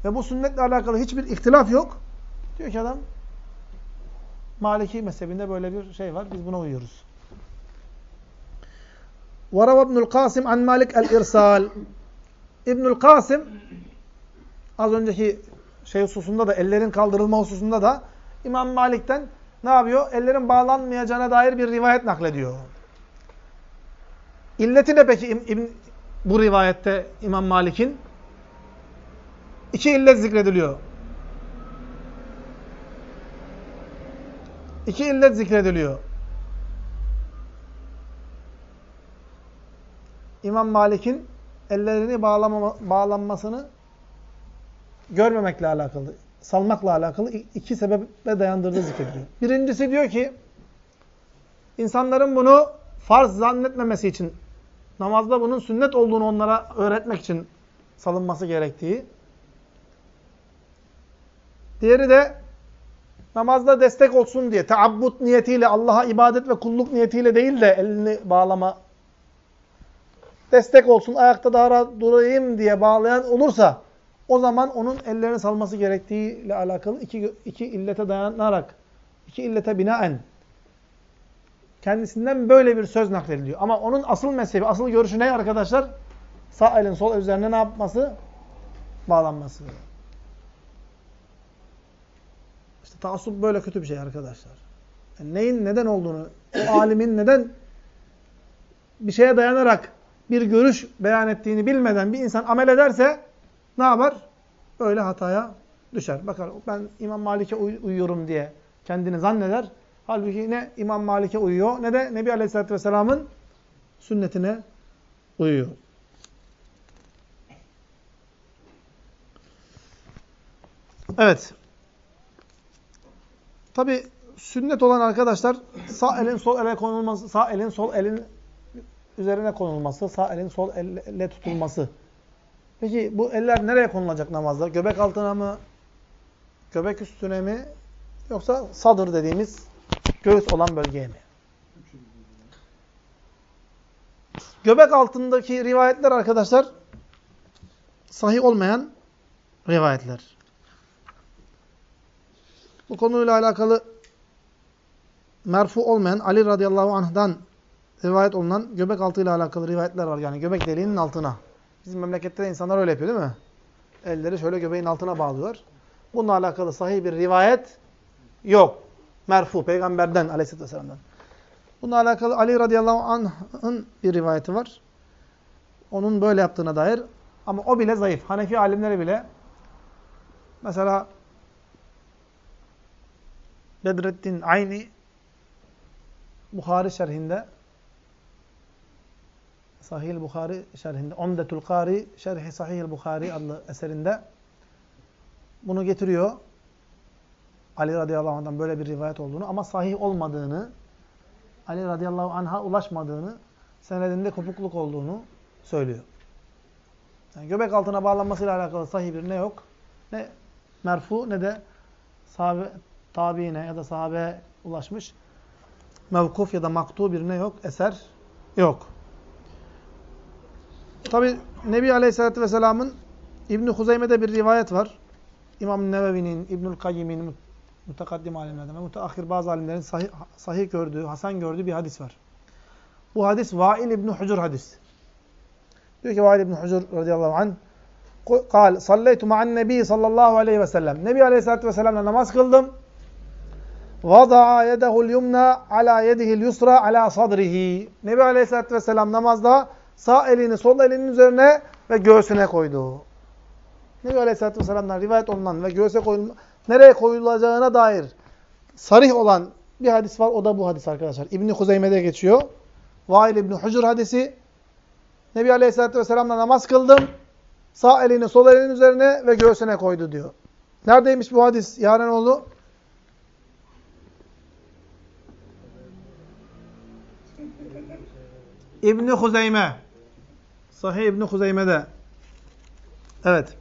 ve bu sünnetle alakalı hiçbir ihtilaf yok. Diyor ki adam Maliki mezhebinde böyle bir şey var. Biz buna uyuyoruz. وَرَوَ ابْنُ الْقَاسِمْ عَنْ مَالِكْ الْاِرْسَالِ İbnül Kasım az önceki şey hususunda da ellerin kaldırılma hususunda da İmam Malik'ten ne yapıyor? Ellerin bağlanmayacağına dair bir rivayet naklediyor. İlleti ne peki İbn, bu rivayette İmam Malik'in? İki illet zikrediliyor. İki illet zikrediliyor. İmam Malik'in ellerini bağlama, bağlanmasını görmemekle alakalı, salmakla alakalı iki sebeple dayandırdığı zikrediliyor. Birincisi diyor ki, insanların bunu farz zannetmemesi için, namazda bunun sünnet olduğunu onlara öğretmek için salınması gerektiği. Diğeri de namazda destek olsun diye, teabbut niyetiyle, Allah'a ibadet ve kulluk niyetiyle değil de elini bağlama, destek olsun, ayakta daha rahat durayım diye bağlayan olursa, o zaman onun ellerini salması gerektiğiyle alakalı iki, iki illete dayanarak, iki illete binaen, kendisinden böyle bir söz naklediliyor. Ama onun asıl mezhebi, asıl görüşü ne arkadaşlar? Sağ elin sol üzerine ne yapması? Bağlanması. İşte taassup böyle kötü bir şey arkadaşlar. Yani neyin neden olduğunu, alimin neden bir şeye dayanarak bir görüş beyan ettiğini bilmeden bir insan amel ederse ne yapar? Öyle hataya düşer. Bakar ben İmam Malik'e uy uyuyorum diye kendini zanneder. Halbuki ne İmam Malik'e uyuyor ne de Nebi Aleyhisselatü Vesselam'ın sünnetine uyuyor. Evet. Tabi sünnet olan arkadaşlar sağ elin sol ele konulması, sağ elin sol elin üzerine konulması, sağ elin sol elle tutulması. Peki bu eller nereye konulacak namazda? Göbek altına mı? Göbek üstüne mi? Yoksa sadır dediğimiz göğüs olan bölgeye mi? Göbek altındaki rivayetler arkadaşlar sahih olmayan rivayetler. Bu konuyla alakalı merfu olmayan Ali radıyallahu anh'dan rivayet olunan göbek altıyla alakalı rivayetler var. Yani göbek deliğinin altına. Bizim memlekette de insanlar öyle yapıyor değil mi? Elleri şöyle göbeğin altına bağlıyorlar. Bununla alakalı sahih bir rivayet yok. Merfu, peygamberden aleyhisselatü vesselam'dan. Bununla alakalı Ali radıyallahu anh'ın bir rivayeti var. Onun böyle yaptığına dair. Ama o bile zayıf. Hanefi alimleri bile mesela Bedrettin Ayni Bukhari şerhinde Sahih Bukhari şerhinde Umdetul Kari Şerhi Sahih Bukhari adlı eserinde bunu getiriyor. Ali radıyallahu anh'dan böyle bir rivayet olduğunu ama sahih olmadığını, Ali radıyallahu anh'a ulaşmadığını, senedinde kopukluk olduğunu söylüyor. Yani göbek altına bağlanmasıyla alakalı sahih bir ne yok? Ne merfu ne de sahabe, tabiine ya da sahabeye ulaşmış mevkuf ya da maktu bir ne yok? Eser yok. Tabi Nebi Aleyhisselatü Vesselam'ın İbn-i Huzeyme'de bir rivayet var. İmam Nevevi'nin, İbnül Kayyim'in, mutakaddim alimlerden ve müteahhir bazı alimlerin sahih, sahih gördüğü, hasan gördüğü bir hadis var. Bu hadis Vail İbn Hucur hadis. Diyor ki Vail İbn Hucur radıyallahu anh قال صليت مع النبي sallallahu aleyhi ve sellem. Nebi Aleyhisselatü Vesselam'la namaz kıldım. Vada'a yedehul yumna ala yedihil yusra ala sadrihi. Nebi Aleyhisselatü Vesselam namazda sağ elini sol elinin üzerine ve göğsüne koydu. Nebi Aleyhisselatü Vesselam'dan rivayet olunan ve göğse koyulma, nereye koyulacağına dair sarih olan bir hadis var. O da bu hadis arkadaşlar. İbni Huzeyme'de geçiyor. Vail İbni Hucur hadisi. Nebi Aleyhisselatü Vesselam'la namaz kıldım. Sağ elini sol elinin üzerine ve göğsüne koydu diyor. Neredeymiş bu hadis? Yaren oldu. İbni Huzeyme. Sahih İbni Huzeyme'de. Evet.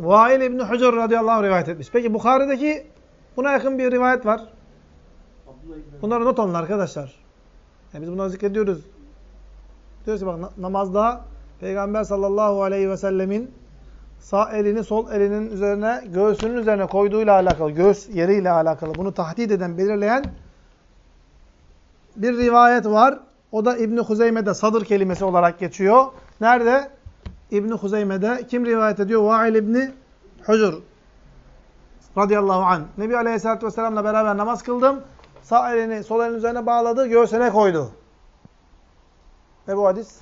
Vail İbni Hucur radıyallahu anh rivayet etmiş. Peki Bukhari'deki buna yakın bir rivayet var. Bunları not alın arkadaşlar. Yani biz bunları zikrediyoruz. Diyoruz ki bak namazda Peygamber sallallahu aleyhi ve sellemin sağ elini sol elinin üzerine, göğsünün üzerine koyduğuyla alakalı, göğüs yeriyle alakalı bunu tahdit eden, belirleyen bir rivayet var. O da İbn Huzeyme'de sadır kelimesi olarak geçiyor. Nerede? İbn Huzeyme'de kim rivayet ediyor? Vail İbn Hucur radıyallahu anh. Nebi Aleyhisselatü Vesselam'la beraber namaz kıldım. Sağ elini sol elinin üzerine bağladı, göğsüne koydu. Ve bu hadis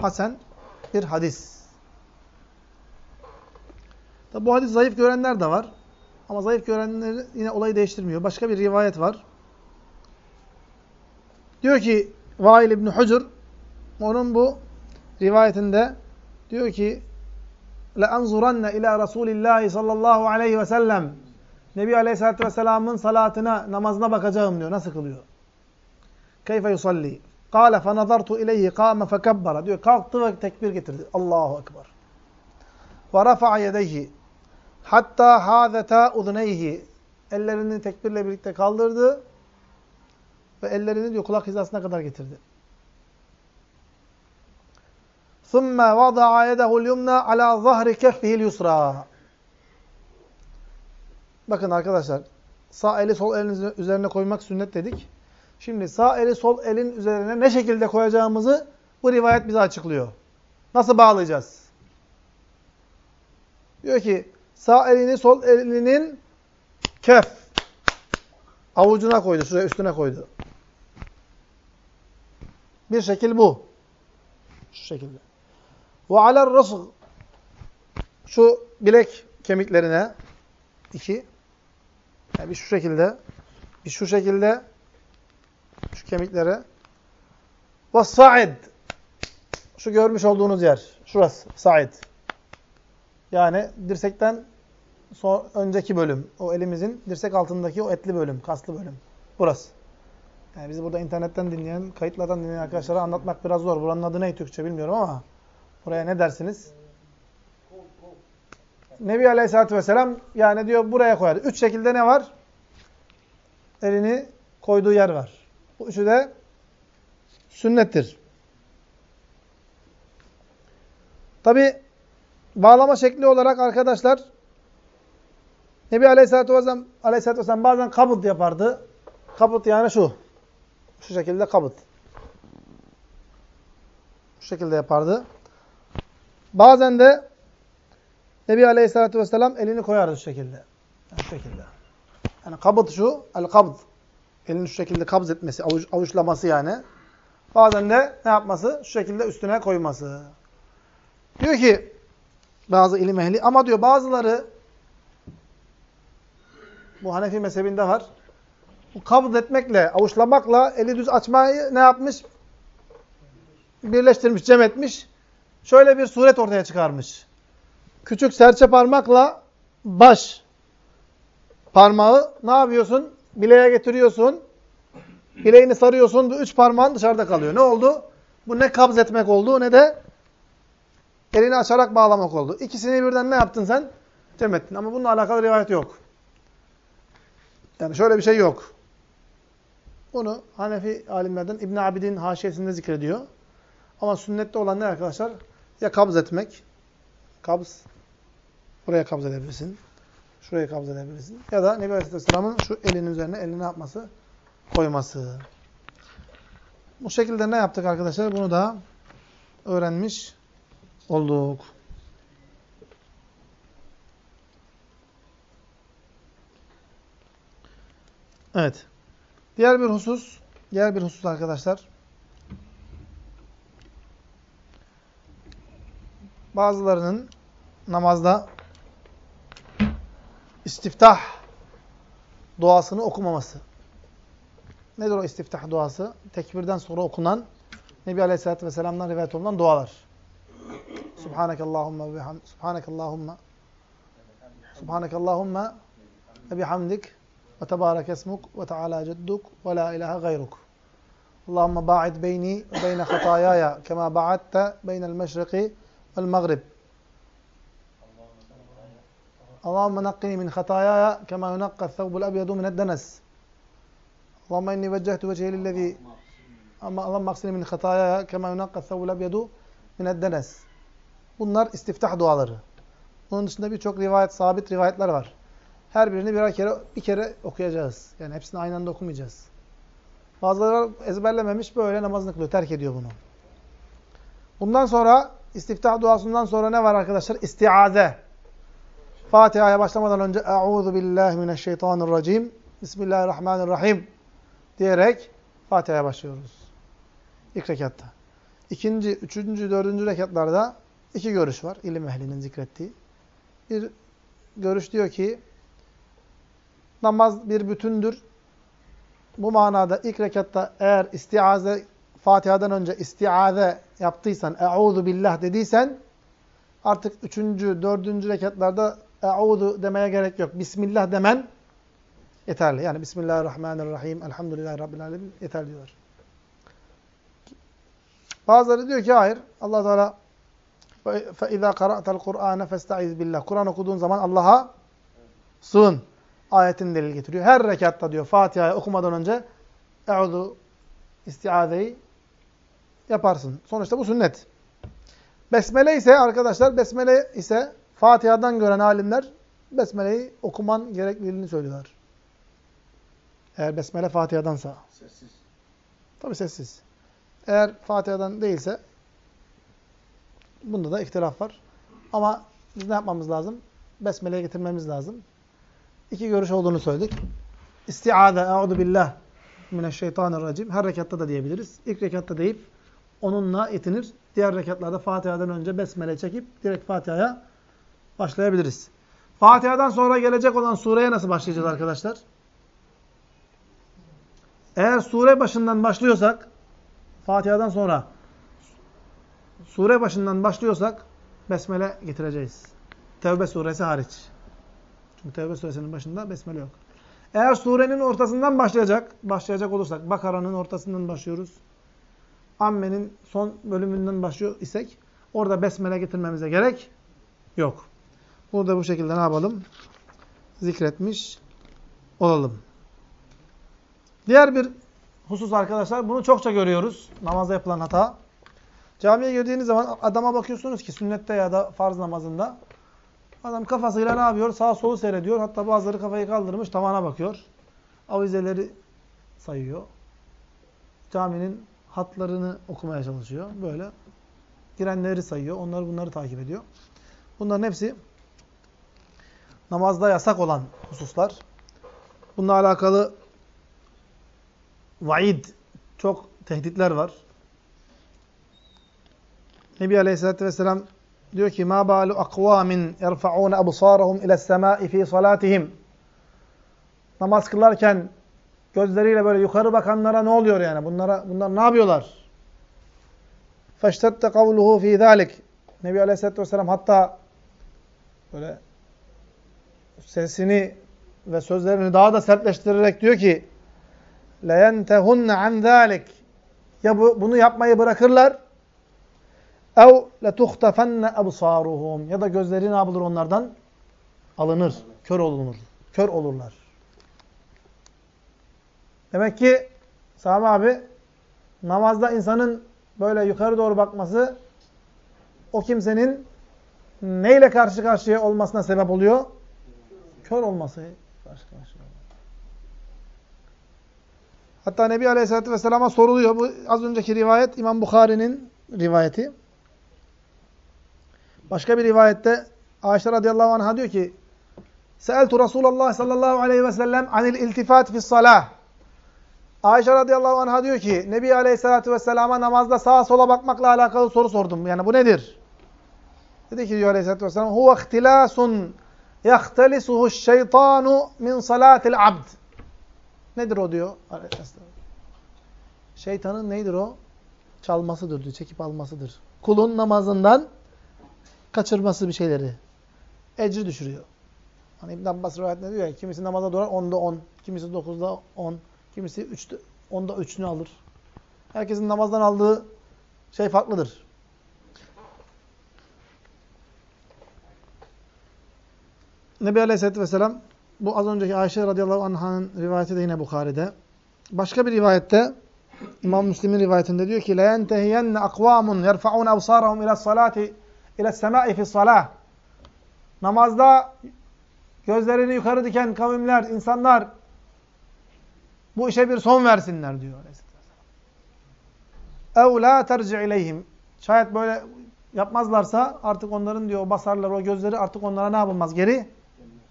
hasen bir hadis. Tabi bu hadis zayıf görenler de var. Ama zayıf görenler yine olayı değiştirmiyor. Başka bir rivayet var. Diyor ki Vail İbni Hucur onun bu rivayetinde diyor ki لَاَنْظُرَنَّ ila Resulillahi sallallahu aleyhi ve sellem Nebi Aleyhisselatü Vesselam'ın salatına, namazına bakacağım diyor. Nasıl kılıyor? Keyfe yusalli? Kâle فَنَظَرْتُ اِلَيْهِ قَامَ فَكَبَّرَ Diyor kalktı ve tekbir getirdi. Allahu Ekber. وَرَفَعَ يَدَيْهِ Hatta hâzeta udneyhi. Ellerini tekbirle birlikte kaldırdı ve ellerini diyor kulak hizasına kadar getirdi. ثُمَّ وَضَعَ يَدَهُ الْيُمْنَى عَلَى ظَهْرِ كَفِّهِ الْيُسْرَى Bakın arkadaşlar, sağ eli sol elin üzerine koymak sünnet dedik. Şimdi sağ eli sol elin üzerine ne şekilde koyacağımızı bu rivayet bize açıklıyor. Nasıl bağlayacağız? Diyor ki, sağ elini sol elinin kef, avucuna koydu, şuraya üstüne koydu. Bir şekil bu. Şu şekilde. Ve aler rasg şu bilek kemiklerine iki. Yani bir şu şekilde bir şu şekilde şu kemiklere. Ve sa'id. Şu görmüş olduğunuz yer şurası sa'id. Yani dirsekten son, önceki bölüm o elimizin dirsek altındaki o etli bölüm kaslı bölüm. Burası yani bizi burada internetten dinleyen, kayıtlardan dinleyen arkadaşlara anlatmak biraz zor. Buranın adı ne Türkçe bilmiyorum ama buraya ne dersiniz? Nebi Aleyhisselatü Vesselam yani diyor buraya koyar. Üç şekilde ne var? Elini koyduğu yer var. Bu üçü de sünnettir. Tabi bağlama şekli olarak arkadaşlar Nebi Aleyhisselatü Vesselam, Aleyhisselatü Vesselam bazen kabut yapardı. Kabut yani şu. Şu şekilde kabut. Şu şekilde yapardı. Bazen de Nebi Aleyhisselatü Vesselam elini koyardı şu şekilde. Yani şu şekilde. Yani kabut şu, el kabd. Elini şu şekilde kabz etmesi, avuç, avuçlaması yani. Bazen de ne yapması? Şu şekilde üstüne koyması. Diyor ki bazı ilim ehli ama diyor bazıları bu Hanefi mezhebinde var. Kabz etmekle, avuçlamakla eli düz açmayı ne yapmış? Birleştirmiş, cem etmiş. Şöyle bir suret ortaya çıkarmış. Küçük serçe parmakla baş parmağı ne yapıyorsun? Bileğe getiriyorsun. Bileğini sarıyorsun. Üç parmağın dışarıda kalıyor. Ne oldu? Bu ne kabz etmek oldu ne de elini açarak bağlamak oldu. İkisini birden ne yaptın sen? Cem ettin. Ama bununla alakalı rivayet yok. Yani şöyle bir şey yok. Bunu Hanefi alimlerden İbn Abidin haşiyesinde zikrediyor. Ama sünnette olan ne arkadaşlar? Ya kabz etmek. Kabz. Buraya kabz edebilirsin. Şuraya kabz edebilirsin. Ya da Nebi Aleyhisselam'ın şu elinin üzerine elini yapması? Koyması. Bu şekilde ne yaptık arkadaşlar? Bunu da öğrenmiş olduk. Evet. Diğer bir husus, diğer bir husus arkadaşlar. Bazılarının namazda istiftah duasını okumaması. Nedir o istiftah duası? Tekbirden sonra okunan Nebi Aleyhisselatü Vesselam'dan rivayet olunan dualar. Subhanakallahumma ve bihamdik. Subhanakallahumma. Subhanakallahumma ve bihamdik. وتبارك اسمك وتعالى جدك ولا إله غيرك اللهم باعد بيني وبين خطاياي كما بعدت بين المشرق والمغرب اللهم نقني من خطاياي كما ينقى الثوب الأبيض من الدنس اللهم إني وجهت وجهي للذي اللهم اغسلني من خطاياي كما ينقى الثوب الأبيض من الدنس Bunlar istiftah duaları. Bunun dışında birçok rivayet, sabit rivayetler var. Her birini birer kere, bir kere okuyacağız. Yani hepsini aynı anda okumayacağız. Bazıları ezberlememiş, böyle namazını kılıyor, terk ediyor bunu. Bundan sonra, istiftah duasından sonra ne var arkadaşlar? İstiaze. Fatiha'ya başlamadan önce Euzu billahi mineşşeytanirracim. Bismillahirrahmanirrahim diyerek Fatiha'ya başlıyoruz. İlk rekatta. İkinci, üçüncü, dördüncü rekatlarda iki görüş var. ilim ehlinin zikrettiği. Bir görüş diyor ki namaz bir bütündür. Bu manada ilk rekatta eğer istiaze Fatiha'dan önce istiaze yaptıysan, Euzu billah dediysen artık üçüncü, dördüncü rekatlarda Eûzu demeye gerek yok. Bismillah demen yeterli. Yani Bismillahirrahmanirrahim, Elhamdülillahi Rabbil Alemin yeterli diyorlar. Bazıları diyor ki hayır. Allah Teala فَاِذَا قَرَأْتَ الْقُرْآنَ فَاسْتَعِذْ billah. Kur'an okuduğun zaman Allah'a sığın. Ayetin delil getiriyor. Her rekatta diyor Fatiha'yı okumadan önce Eûzu istiazeyi yaparsın. Sonuçta bu sünnet. Besmele ise arkadaşlar, Besmele ise Fatiha'dan gören alimler Besmele'yi okuman gerekliliğini söylüyorlar. Eğer Besmele Fatiha'dansa. Sessiz. Tabi sessiz. Eğer Fatiha'dan değilse bunda da ihtilaf var. Ama biz ne yapmamız lazım? Besmele'ye getirmemiz lazım. İki görüş olduğunu söyledik. İstiade, e'udu billah mineşşeytanirracim. Her rekatta da diyebiliriz. İlk rekatta deyip onunla yetinir. Diğer rekatlarda Fatiha'dan önce Besmele çekip direkt Fatiha'ya başlayabiliriz. Fatiha'dan sonra gelecek olan sureye nasıl başlayacağız arkadaşlar? Eğer sure başından başlıyorsak, Fatiha'dan sonra sure başından başlıyorsak Besmele getireceğiz. Tevbe suresi hariç. Çünkü Tevbe suresinin başında Besmele yok. Eğer surenin ortasından başlayacak, başlayacak olursak, Bakara'nın ortasından başlıyoruz. Amme'nin son bölümünden başlıyor isek, orada Besmele getirmemize gerek yok. Burada bu şekilde ne yapalım? Zikretmiş olalım. Diğer bir husus arkadaşlar, bunu çokça görüyoruz. Namazda yapılan hata. Camiye girdiğiniz zaman adama bakıyorsunuz ki sünnette ya da farz namazında. Adam kafasıyla ne yapıyor? Sağ solu seyrediyor. Hatta bazıları kafayı kaldırmış tavana bakıyor. Avizeleri sayıyor. Caminin hatlarını okumaya çalışıyor. Böyle girenleri sayıyor. Onları bunları takip ediyor. Bunların hepsi namazda yasak olan hususlar. Bununla alakalı vaid, çok tehditler var. Nebi Aleyhisselatü Vesselam diyor ki ma balu akvamin yerfa'un absarahum ila semai fi salatihim. Namaz kılarken gözleriyle böyle yukarı bakanlara ne oluyor yani? Bunlara bunlar ne yapıyorlar? Feştette kavluhu fi zalik. Nebi Aleyhisselatü Vesselam hatta böyle sesini ve sözlerini daha da sertleştirerek diyor ki لَيَنْتَهُنَّ عَنْ ذَٰلِكِ Ya bu, bunu yapmayı bırakırlar اَوْ لَتُخْتَفَنَّ أَبْصَارُهُمْ Ya da gözleri ne yapılır onlardan? Alınır. Kör olunur. Kör olurlar. Demek ki Sami abi namazda insanın böyle yukarı doğru bakması o kimsenin neyle karşı karşıya olmasına sebep oluyor? Kör olması karşı karşıya. Hatta Nebi Aleyhisselatü Vesselam'a soruluyor. Bu az önceki rivayet İmam Bukhari'nin rivayeti. Başka bir rivayette Ayşe radıyallahu anh'a diyor ki Seeltu Resulullah sallallahu aleyhi ve sellem anil iltifat fis salah. Ayşe radıyallahu anh'a diyor ki Nebi aleyhissalatü vesselama namazda sağa sola bakmakla alakalı soru sordum. Yani bu nedir? Dedi ki diyor aleyhissalatü vesselam huve ihtilasun yahtelisuhu şeytanu min salatil abd. Nedir o diyor? Şeytanın neydir o? Çalmasıdır diyor, çekip almasıdır. Kulun namazından kaçırması bir şeyleri. Ecri düşürüyor. Hani İbn Abbas rivayetinde diyor ya, kimisi namaza durar 10'da 10, kimisi 9'da 10, kimisi 3'te 10'da 3'ünü alır. Herkesin namazdan aldığı şey farklıdır. Nebi Aleyhisselatü Vesselam bu az önceki Ayşe radıyallahu anh'ın rivayeti de yine Bukhari'de. Başka bir rivayette İmam Müslim'in rivayetinde diyor ki لَيَنْتَهِيَنَّ أَقْوَامٌ يَرْفَعُونَ أَبْصَارَهُمْ اِلَى الصَّلَاةِ ile semai fi salah. Namazda gözlerini yukarı diken kavimler, insanlar bu işe bir son versinler diyor Aleyhisselam. Ev la terci ileyhim. Şayet böyle yapmazlarsa artık onların diyor basarlar o gözleri artık onlara ne yapılmaz? Geri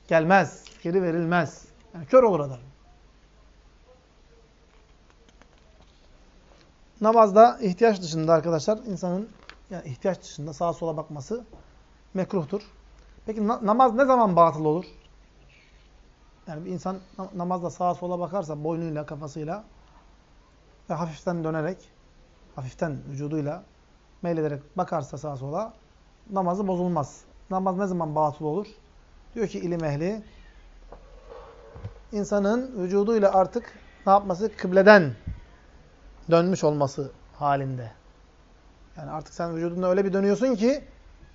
gelmez. Geri verilmez. Yani kör olur adam. Namazda ihtiyaç dışında arkadaşlar insanın yani ihtiyaç dışında sağa sola bakması mekruhtur. Peki na namaz ne zaman batıl olur? Yani bir insan namazda sağa sola bakarsa boynuyla, kafasıyla ve hafiften dönerek, hafiften vücuduyla meylederek bakarsa sağa sola namazı bozulmaz. Namaz ne zaman batıl olur? Diyor ki ilim ehli insanın vücuduyla artık ne yapması? Kıbleden dönmüş olması halinde. Yani artık sen vücudunda öyle bir dönüyorsun ki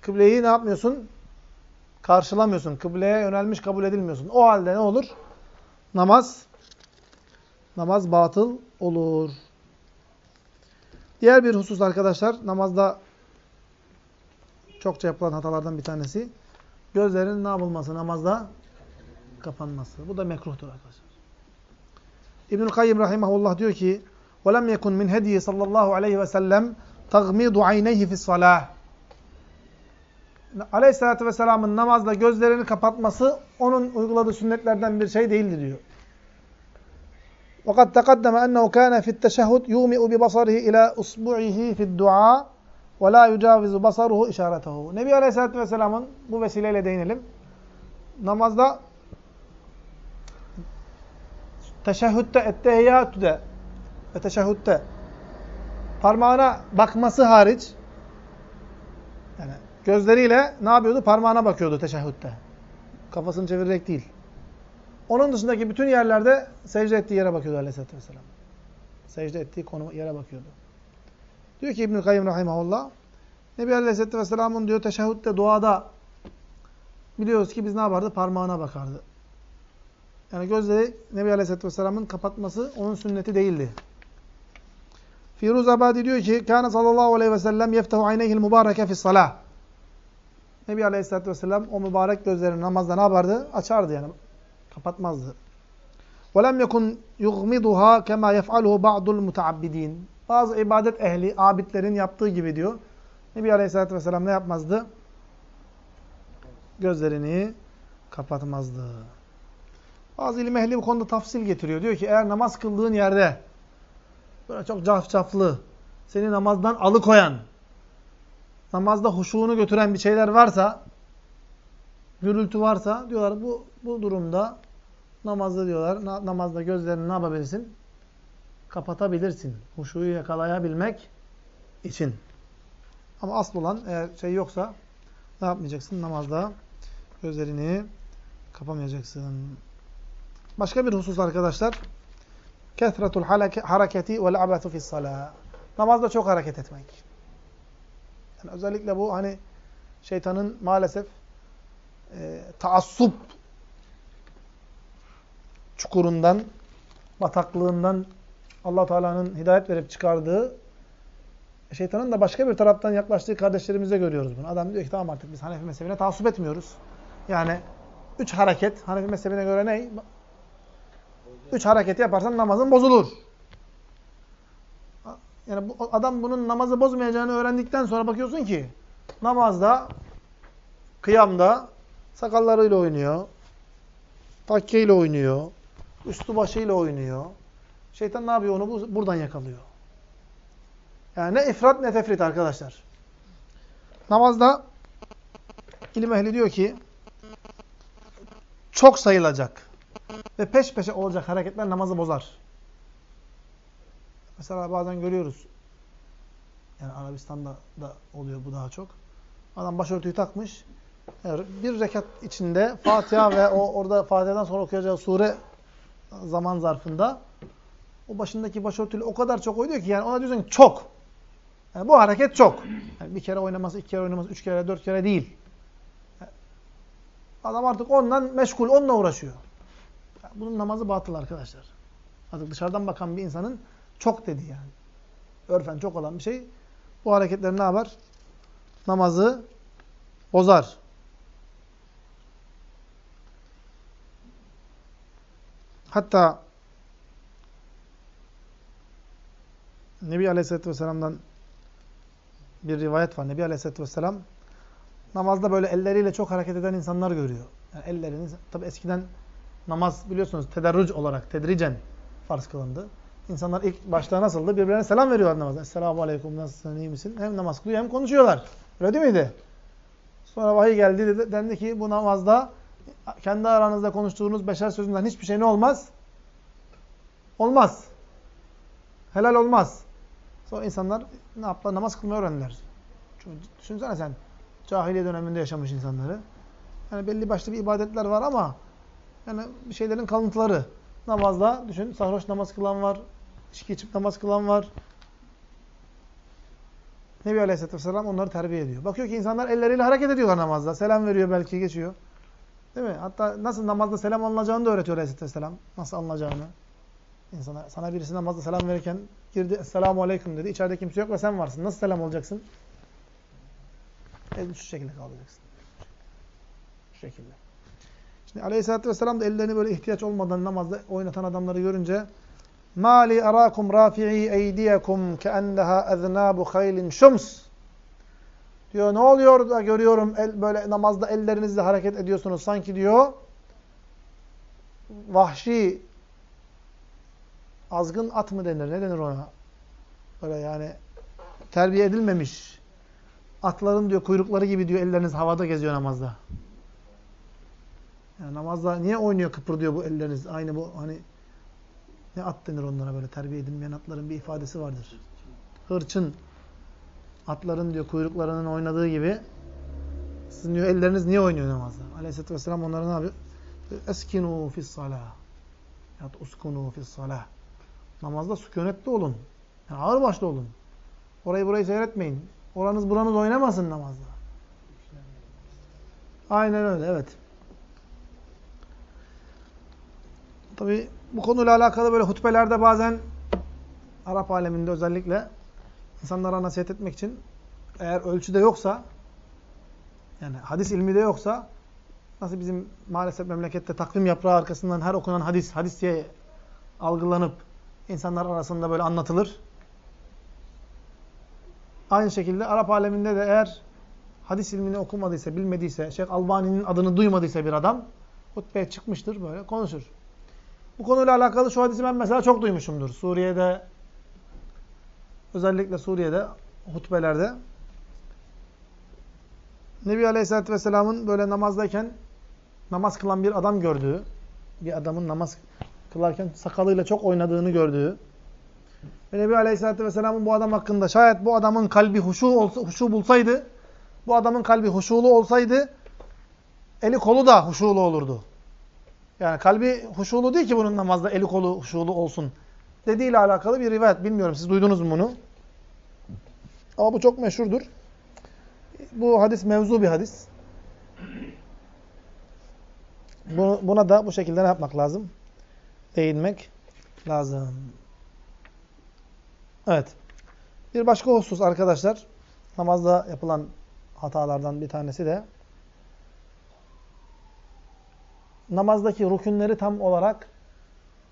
kıbleyi ne yapmıyorsun? Karşılamıyorsun. Kıbleye yönelmiş kabul edilmiyorsun. O halde ne olur? Namaz namaz batıl olur. Diğer bir husus arkadaşlar namazda çokça yapılan hatalardan bir tanesi gözlerin ne yapılması namazda kapanması. Bu da mekruhtur arkadaşlar. İbnül Kayyim rahimahullah diyor ki: "Ve lem yekun min hediyi sallallahu aleyhi ve sellem تَغْمِيدُ عَيْنَيْهِ فِي الصَّلَاةِ Aleyhisselatü Vesselam'ın namazda gözlerini kapatması onun uyguladığı sünnetlerden bir şey değildi diyor. وقد تقدم أنه كان في التشهد يومئ ببصره إلى أصبعه في الدعاء ولا يجاوز بصره إشارته. Nebi Aleyhisselatü Vesselam'ın bu vesileyle değinelim. Namazda teşehhütte, ettehiyyatüde ve teşehhütte parmağına bakması hariç yani gözleriyle ne yapıyordu? Parmağına bakıyordu teşehhütte. Kafasını çevirerek değil. Onun dışındaki bütün yerlerde secde ettiği yere bakıyordu aleyhissalatü vesselam. Secde ettiği konu yere bakıyordu. Diyor ki İbnül Kayyum Rahimahullah, Nebi Aleyhisselatü Vesselam'ın diyor teşehhütte duada biliyoruz ki biz ne yapardı? Parmağına bakardı. Yani gözleri Nebi Aleyhisselatü Vesselam'ın kapatması onun sünneti değildi. Firuz Abadi diyor ki Kâne sallallahu aleyhi ve sellem yeftehu ayneyhil mübareke fis salah. Nebi Aleyhisselatü Vesselam o mübarek gözlerini namazda ne yapardı? Açardı yani. Kapatmazdı. وَلَمْ يَكُنْ يُغْمِضُهَا كَمَا يَفْعَلُهُ بَعْضُ الْمُتَعَبِّد۪ينَ Bazı ibadet ehli, abidlerin yaptığı gibi diyor. Nebi Aleyhisselatü Vesselam ne yapmazdı? Gözlerini kapatmazdı. Bazı ilim ehli bu konuda tafsil getiriyor. Diyor ki eğer namaz kıldığın yerde böyle çok cafcaflı, seni namazdan alıkoyan, namazda huşuğunu götüren bir şeyler varsa, gürültü varsa diyorlar bu bu durumda namazda diyorlar na, namazda gözlerini ne yapabilirsin? Kapatabilirsin. Huşuyu yakalayabilmek için. Ama asıl olan eğer şey yoksa ne yapmayacaksın? Namazda gözlerini kapamayacaksın. Başka bir husus arkadaşlar. Kethretul hareketi vel abathu fis salah. Namazda çok hareket etmek. Yani özellikle bu hani şeytanın maalesef e, taassup çukurundan, bataklığından allah Teala'nın hidayet verip çıkardığı şeytanın da başka bir taraftan yaklaştığı kardeşlerimize görüyoruz bunu. Adam diyor ki tamam artık biz Hanefi mezhebine taassup etmiyoruz. Yani üç hareket Hanefi mezhebine göre ne? Üç hareket yaparsan namazın bozulur. Yani bu, adam bunun namazı bozmayacağını öğrendikten sonra bakıyorsun ki namazda, kıyamda sakallarıyla oynuyor, takkeyle oynuyor, üstü başıyla oynuyor. Şeytan ne yapıyor onu? Buradan yakalıyor. Yani ne ifrat ne tefrit arkadaşlar. Namazda ilim ehli diyor ki çok sayılacak ve peş peşe olacak hareketler namazı bozar. Mesela bazen görüyoruz. Yani Arabistan'da da oluyor bu daha çok. Adam başörtüyü takmış. Yani bir rekat içinde Fatiha ve o orada Fatiha'dan sonra okuyacağı sure zaman zarfında o başındaki başörtülü o kadar çok oynuyor ki yani ona diyorsun ki çok. Yani bu hareket çok. Yani bir kere oynaması, iki kere oynaması, üç kere, dört kere değil. Adam artık ondan meşgul, onunla uğraşıyor. Bunun namazı batıl arkadaşlar. Artık dışarıdan bakan bir insanın çok dedi yani. Örfen çok olan bir şey. Bu hareketler ne yapar? Namazı bozar. Hatta Nebi Aleyhisselatü Vesselam'dan bir rivayet var. Nebi Aleyhisselatü Vesselam namazda böyle elleriyle çok hareket eden insanlar görüyor. Yani ellerini, tabi eskiden namaz biliyorsunuz tederruc olarak, tedricen farz kılındı. İnsanlar ilk başta nasıldı? Birbirlerine selam veriyorlar namazda. Esselamu Aleyküm, nasılsın, iyi misin? Hem namaz kılıyor hem konuşuyorlar. Öyle değil miydi? Sonra vahiy geldi, dedi, dendi ki bu namazda kendi aranızda konuştuğunuz beşer sözünden hiçbir şey ne olmaz? Olmaz. Helal olmaz. Sonra insanlar ne yaptılar? Namaz kılmayı öğrendiler. Çünkü düşünsene sen cahiliye döneminde yaşamış insanları. Yani belli başlı bir ibadetler var ama yani bir şeylerin kalıntıları. Namazda düşün sarhoş namaz kılan var, içki içip namaz kılan var. Nebi Aleyhisselatü Vesselam onları terbiye ediyor. Bakıyor ki insanlar elleriyle hareket ediyorlar namazda. Selam veriyor belki geçiyor. Değil mi? Hatta nasıl namazda selam alınacağını da öğretiyor Aleyhisselatü Vesselam. Nasıl alınacağını. İnsana, sana birisi namazda selam verirken girdi, Esselamu Aleyküm dedi. İçeride kimse yok ve sen varsın. Nasıl selam olacaksın? Elini şu şekilde kaldıracaksın. Şu şekilde. Şimdi Aleyhisselatü Vesselam da ellerini böyle ihtiyaç olmadan namazda oynatan adamları görünce Mali arakum rafi'i eydiyekum keenneha eznabu haylin şums. Diyor ne oluyor da görüyorum el, böyle namazda ellerinizle hareket ediyorsunuz sanki diyor vahşi azgın at mı denir? Ne denir ona? Böyle yani terbiye edilmemiş atların diyor kuyrukları gibi diyor elleriniz havada geziyor namazda. Yani namazda niye oynuyor kıpırdıyor bu elleriniz? Aynı bu hani ne at denir onlara böyle terbiye edilmeyen atların bir ifadesi vardır. Hırçın atların diyor kuyruklarının oynadığı gibi sizin diyor elleriniz niye oynuyor namazda? Aleyhisselatü Vesselam onlara ne yapıyor? Eskinu fis salah. Ya uskunu fis salah. Namazda sükunetli olun. Yani ağır başlı olun. Orayı burayı seyretmeyin. Oranız buranız oynamasın namazda. Aynen öyle, evet. Tabi bu konuyla alakalı böyle hutbelerde bazen Arap aleminde özellikle insanlara nasihat etmek için eğer ölçüde yoksa yani hadis ilmi de yoksa nasıl bizim maalesef memlekette takvim yaprağı arkasından her okunan hadis, hadis diye algılanıp insanlar arasında böyle anlatılır. Aynı şekilde Arap aleminde de eğer hadis ilmini okumadıysa, bilmediyse, Şeyh Albani'nin adını duymadıysa bir adam hutbeye çıkmıştır böyle konuşur. Bu konuyla alakalı şu hadisi ben mesela çok duymuşumdur. Suriye'de özellikle Suriye'de hutbelerde Nebi Aleyhisselatü Vesselam'ın böyle namazdayken namaz kılan bir adam gördüğü, bir adamın namaz kılarken sakalıyla çok oynadığını gördüğü ve Nebi Aleyhisselatü Vesselam'ın bu adam hakkında şayet bu adamın kalbi huşu, olsa, huşu bulsaydı, bu adamın kalbi huşulu olsaydı eli kolu da huşulu olurdu. Yani kalbi huşulu değil ki bunun namazda eli kolu huşulu olsun. Dediğiyle alakalı bir rivayet. Bilmiyorum siz duydunuz mu bunu? Ama bu çok meşhurdur. Bu hadis mevzu bir hadis. Buna da bu şekilde ne yapmak lazım? Değinmek lazım. Evet. Bir başka husus arkadaşlar. Namazda yapılan hatalardan bir tanesi de namazdaki rükünleri tam olarak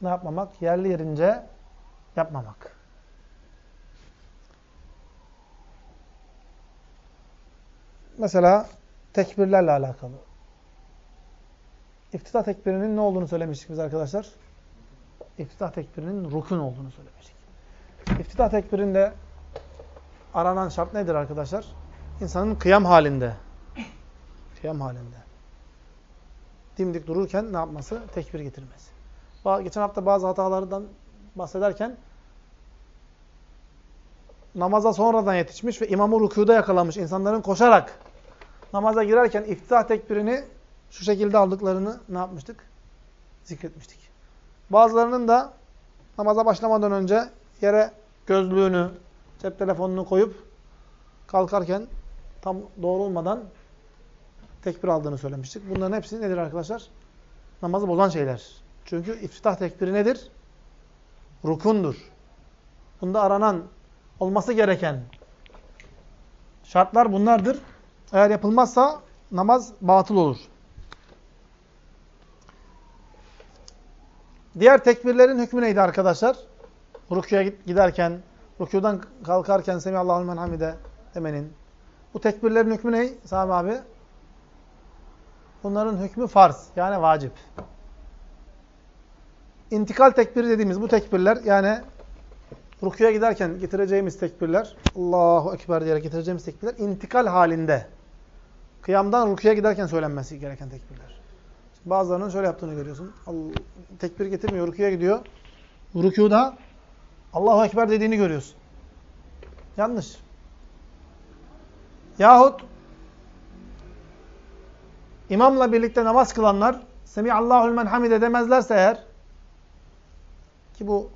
ne yapmamak? Yerli yerince yapmamak. Mesela tekbirlerle alakalı. İftitah tekbirinin ne olduğunu söylemiştik biz arkadaşlar. İftitah tekbirinin rukun olduğunu söylemiştik. İftitah tekbirinde aranan şart nedir arkadaşlar? İnsanın kıyam halinde. Kıyam halinde. Dimdik dururken ne yapması? Tekbir getirmesi. Geçen hafta bazı hatalardan bahsederken namaza sonradan yetişmiş ve imamı rükuda yakalamış insanların koşarak namaza girerken iftihar tekbirini şu şekilde aldıklarını ne yapmıştık? Zikretmiştik. Bazılarının da namaza başlamadan önce yere gözlüğünü, cep telefonunu koyup kalkarken tam doğrulmadan tekbir aldığını söylemiştik. Bunların hepsi nedir arkadaşlar? Namazı bozan şeyler. Çünkü iftitah tekbiri nedir? Rukundur. Bunda aranan, olması gereken şartlar bunlardır. Eğer yapılmazsa namaz batıl olur. Diğer tekbirlerin hükmü neydi arkadaşlar? Rüküye giderken, rükudan kalkarken Semihallahü men hamide demenin. Bu tekbirlerin hükmü ne? Sami abi. Bunların hükmü farz. Yani vacip. İntikal tekbiri dediğimiz bu tekbirler yani rukuya giderken getireceğimiz tekbirler Allahu Ekber diyerek getireceğimiz tekbirler intikal halinde. Kıyamdan rukuya giderken söylenmesi gereken tekbirler. Bazılarının şöyle yaptığını görüyorsun. Tekbir getirmiyor, rukuya gidiyor. Rükuda Allahu Ekber dediğini görüyorsun. Yanlış. Yahut imamla birlikte namaz kılanlar Semihallahul men hamide demezlerse eğer ki bu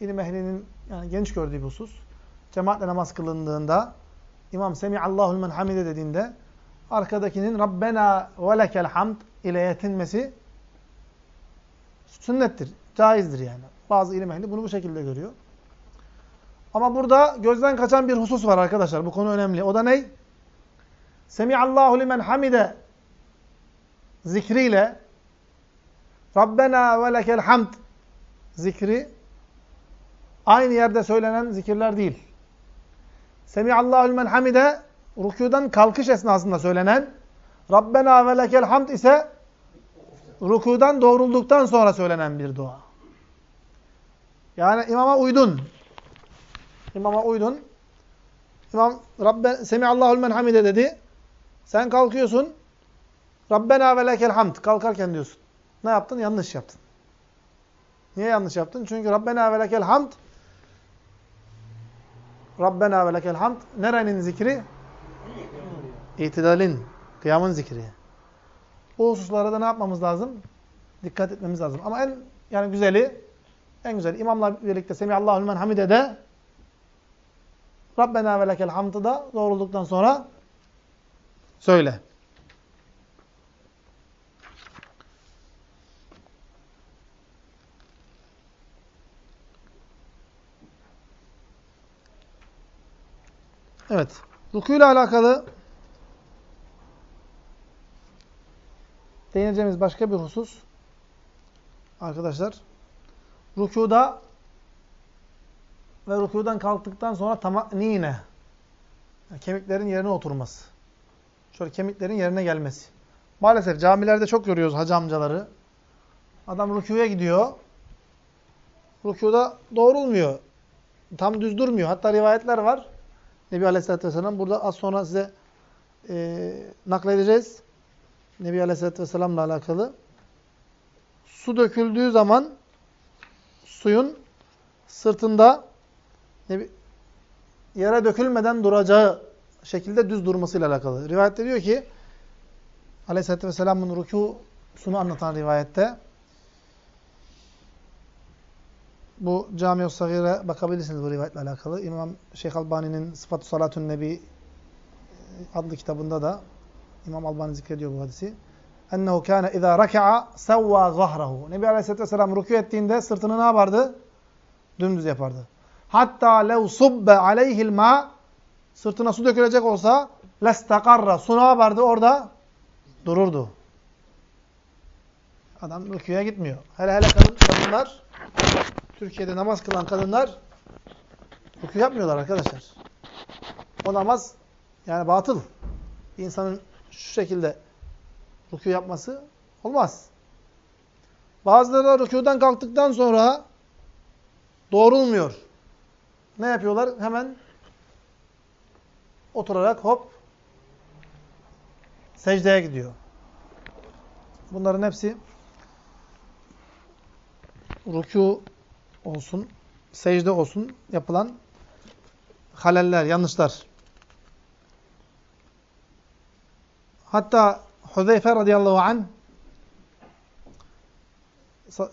ilim ehlinin yani genç gördüğü bir husus. Cemaatle namaz kılındığında imam Semihallahul men hamide dediğinde arkadakinin Rabbena ve lekel hamd ile yetinmesi sünnettir. Caizdir yani. Bazı ilim ehli bunu bu şekilde görüyor. Ama burada gözden kaçan bir husus var arkadaşlar. Bu konu önemli. O da ne? Semiallahu limen hamide zikriyle Rabbena ve lekel hamd zikri aynı yerde söylenen zikirler değil. Semiallahu limen hamide rükudan kalkış esnasında söylenen Rabbena ve lekel hamd ise rükudan doğrulduktan sonra söylenen bir dua. Yani imama uydun. İmama uydun. İmam Rabbe Semiallahul men hamide dedi. Sen kalkıyorsun. Rabbena ve hamd. Kalkarken diyorsun. Ne yaptın? Yanlış yaptın. Niye yanlış yaptın? Çünkü Rabbena ve hamd Rabbena ve hamd nerenin zikri? İtidalin, kıyamın zikri. Bu hususlara da ne yapmamız lazım? Dikkat etmemiz lazım. Ama en yani güzeli, en güzeli imamla birlikte Semihallahü men hamide de Rabbena ve hamdı da doğrulduktan sonra söyle. Evet. Rukuyla alakalı değineceğimiz başka bir husus arkadaşlar rükuda ve rükudan kalktıktan sonra tamanine yani kemiklerin yerine oturması. Şöyle kemiklerin yerine gelmesi. Maalesef camilerde çok görüyoruz hacı amcaları. Adam rükuya gidiyor. Rükuda doğrulmuyor. Tam düz durmuyor. Hatta rivayetler var. Nebi Aleyhisselatü Vesselam burada az sonra size e, nakledeceğiz. Nebi Aleyhisselatü Vesselam'la alakalı. Su döküldüğü zaman suyun sırtında Nebi, yere dökülmeden duracağı şekilde düz durmasıyla alakalı. Rivayette diyor ki Aleyhisselatü Vesselam'ın rükûsunu anlatan rivayette bu Cami-i Sagir'e bakabilirsiniz bu rivayetle alakalı. İmam Şeyh Albani'nin Sıfat-ı Salatün Nebi adlı kitabında da İmam Albani zikrediyor bu hadisi. Ennehu kâne izâ raka'a sevvâ zahrahu. Nebi Aleyhisselatü Vesselam rükû ettiğinde sırtını ne yapardı? Dümdüz yapardı. Hatta lev subbe aleyhil ma sırtına su dökülecek olsa lestakarra. Su ne yapardı orada? Dururdu. Adam rüküye gitmiyor. Hele hele kadın, kadınlar Türkiye'de namaz kılan kadınlar rükû yapmıyorlar arkadaşlar. O namaz yani batıl. Bir insanın şu şekilde rükû yapması olmaz. Bazıları da rükûdan kalktıktan sonra doğrulmuyor. Ne yapıyorlar? Hemen oturarak hop secdeye gidiyor. Bunların hepsi rükû olsun, secde olsun yapılan haleller, yanlışlar. Hatta Huzeyfe radıyallahu anh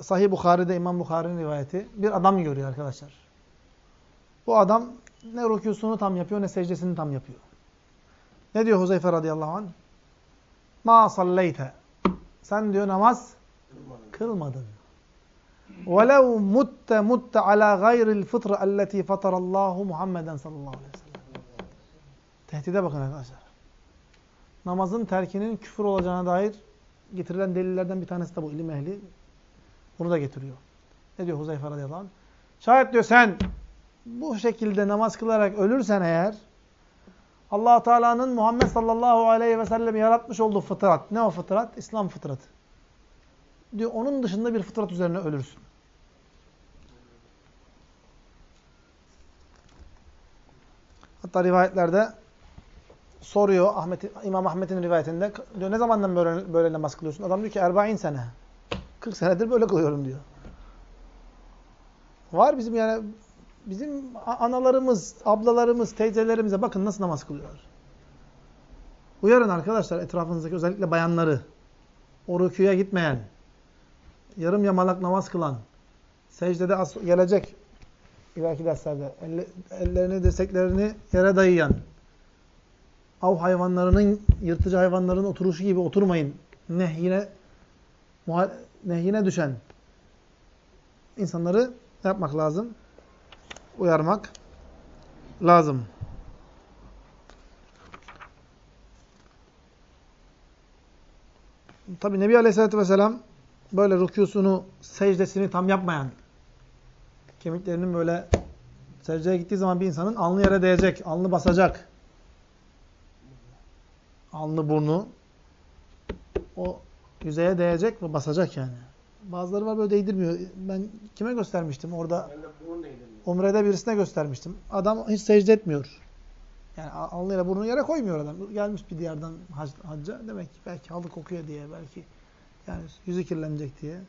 Sahih Bukhari'de İmam Bukhari'nin rivayeti bir adam görüyor arkadaşlar. Bu adam ne rükûsunu tam yapıyor ne secdesini tam yapıyor. Ne diyor Huzeyfe radıyallahu anh? Ma salleyte. Sen diyor namaz kılmadın. وَلَوْ مُتَّ مُتَّ عَلَى غَيْرِ الْفِطْرِ الَّتِي فَطَرَ اللّٰهُ مُحَمَّدًا sallallahu aleyhi ve sellem. Tehdide bakın arkadaşlar. Namazın terkinin küfür olacağına dair getirilen delillerden bir tanesi de bu ilim ehli. Bunu da getiriyor. Ne diyor Huzeyfe radıyallahu anh? Şayet diyor sen bu şekilde namaz kılarak ölürsen eğer allah Teala'nın Muhammed sallallahu aleyhi ve sellem yaratmış olduğu fıtrat. Ne o fıtrat? İslam fıtratı. Diyor onun dışında bir fıtrat üzerine ölürsün. Hatta rivayetlerde soruyor Ahmet, İmam Ahmet'in rivayetinde diyor ne zamandan böyle, böyle namaz kılıyorsun? Adam diyor ki Erbain sene. 40 senedir böyle kılıyorum diyor. Var bizim yani bizim analarımız, ablalarımız, teyzelerimize bakın nasıl namaz kılıyorlar. Uyarın arkadaşlar etrafınızdaki özellikle bayanları. O gitmeyen, yarım yamalak namaz kılan, secdede gelecek ileriki derslerde ellerini, dirseklerini yere dayayan, av hayvanlarının, yırtıcı hayvanların oturuşu gibi oturmayın. Nehyine, nehyine düşen insanları yapmak lazım? Uyarmak lazım. Tabi Nebi Aleyhisselatü Vesselam böyle rükûsunu, secdesini tam yapmayan, kemiklerinin böyle secdeye gittiği zaman bir insanın alnı yere değecek, alnı basacak. Alnı, burnu o yüzeye değecek ve basacak yani. Bazıları var böyle değdirmiyor. Ben kime göstermiştim orada? Umre'de birisine göstermiştim. Adam hiç secde etmiyor. Yani alnıyla burnunu yere koymuyor adam. Gelmiş bir diyardan hac, hacca. Demek ki belki halı kokuyor diye, belki yani yüzü kirlenecek diye.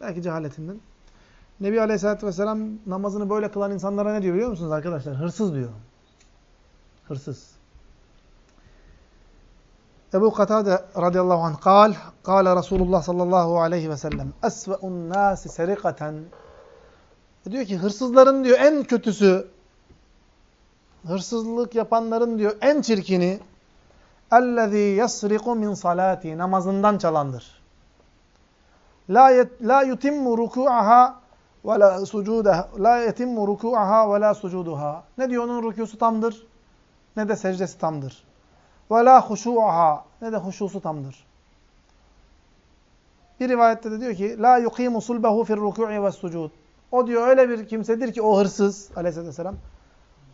Belki cehaletinden. Nebi Aleyhisselatü Vesselam namazını böyle kılan insanlara ne diyor biliyor musunuz arkadaşlar? Hırsız diyor. Hırsız. Ebu Katade radıyallahu anh kal, kâle Resulullah sallallahu aleyhi ve sellem esve'un nâsi serikaten diyor ki hırsızların diyor en kötüsü hırsızlık yapanların diyor en çirkini ellezî yasriku min salati namazından çalandır. La yet, la yutimmu ruku'aha ve la sucudaha la yetimmu ruku'aha ve la sucuduha. Ne diyor onun rükûsu tamdır? ne de secdesi tamdır. Ve la huşu'aha ne de huşusu tamdır. Bir rivayette de diyor ki la yuqimu sulbehu fir ruku'i ve sucud. O diyor öyle bir kimsedir ki o hırsız aleyhissalatü vesselam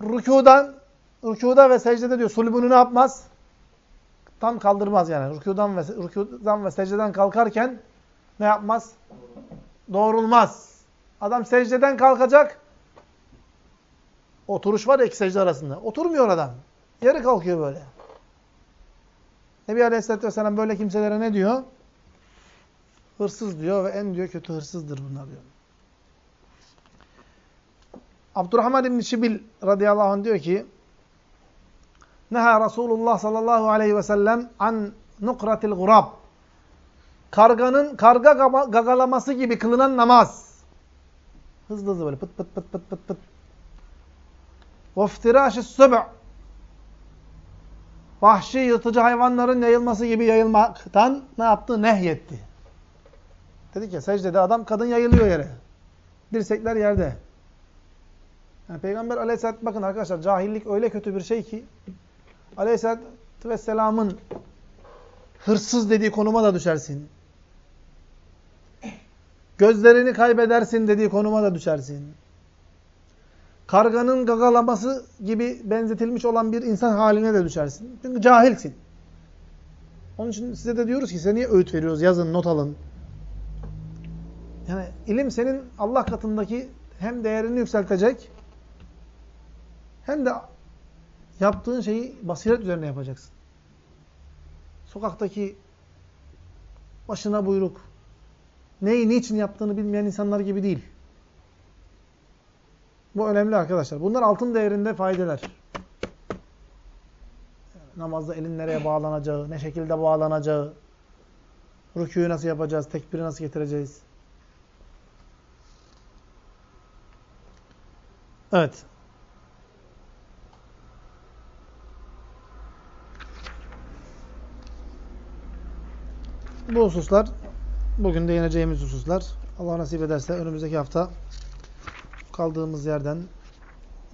rükudan rükuda ve secdede diyor sulbunu ne yapmaz? Tam kaldırmaz yani. Rükudan ve rükudan ve secdeden kalkarken ne yapmaz? Doğrulmaz. Adam secdeden kalkacak. Oturuş var iki secde arasında. Oturmuyor adam. Yeri kalkıyor böyle. Nebi Aleyhisselatü Vesselam böyle kimselere ne diyor? Hırsız diyor ve en diyor kötü hırsızdır bunlar diyor. Abdurrahman İbni Şibil radıyallahu anh diyor ki Neha Resulullah sallallahu aleyhi ve sellem an nukratil gurab karganın karga gagalaması gibi kılınan namaz. Hızlı hızlı böyle pıt pıt pıt pıt pıt pıt. وَفْتِرَاشِ السُّبْعِ Vahşi yırtıcı hayvanların yayılması gibi yayılmaktan ne yaptı? Nehyetti. Dedik ya secdede adam kadın yayılıyor yere. Dirsekler yerde. Yani Peygamber aleyhisselatü bakın arkadaşlar cahillik öyle kötü bir şey ki aleyhisselatü vesselamın hırsız dediği konuma da düşersin. Gözlerini kaybedersin dediği konuma da düşersin. Karganın gagalaması gibi benzetilmiş olan bir insan haline de düşersin. Çünkü cahilsin. Onun için size de diyoruz ki size niye öğüt veriyoruz? Yazın, not alın. Yani ilim senin Allah katındaki hem değerini yükseltecek hem de yaptığın şeyi basiret üzerine yapacaksın. Sokaktaki başına buyruk, neyi niçin yaptığını bilmeyen insanlar gibi değil. Bu önemli arkadaşlar. Bunlar altın değerinde faydeler. Namazda elin nereye bağlanacağı, ne şekilde bağlanacağı, rükûyu nasıl yapacağız, tekbiri nasıl getireceğiz. Evet. Bu hususlar bugün değineceğimiz hususlar. Allah nasip ederse önümüzdeki hafta kaldığımız yerden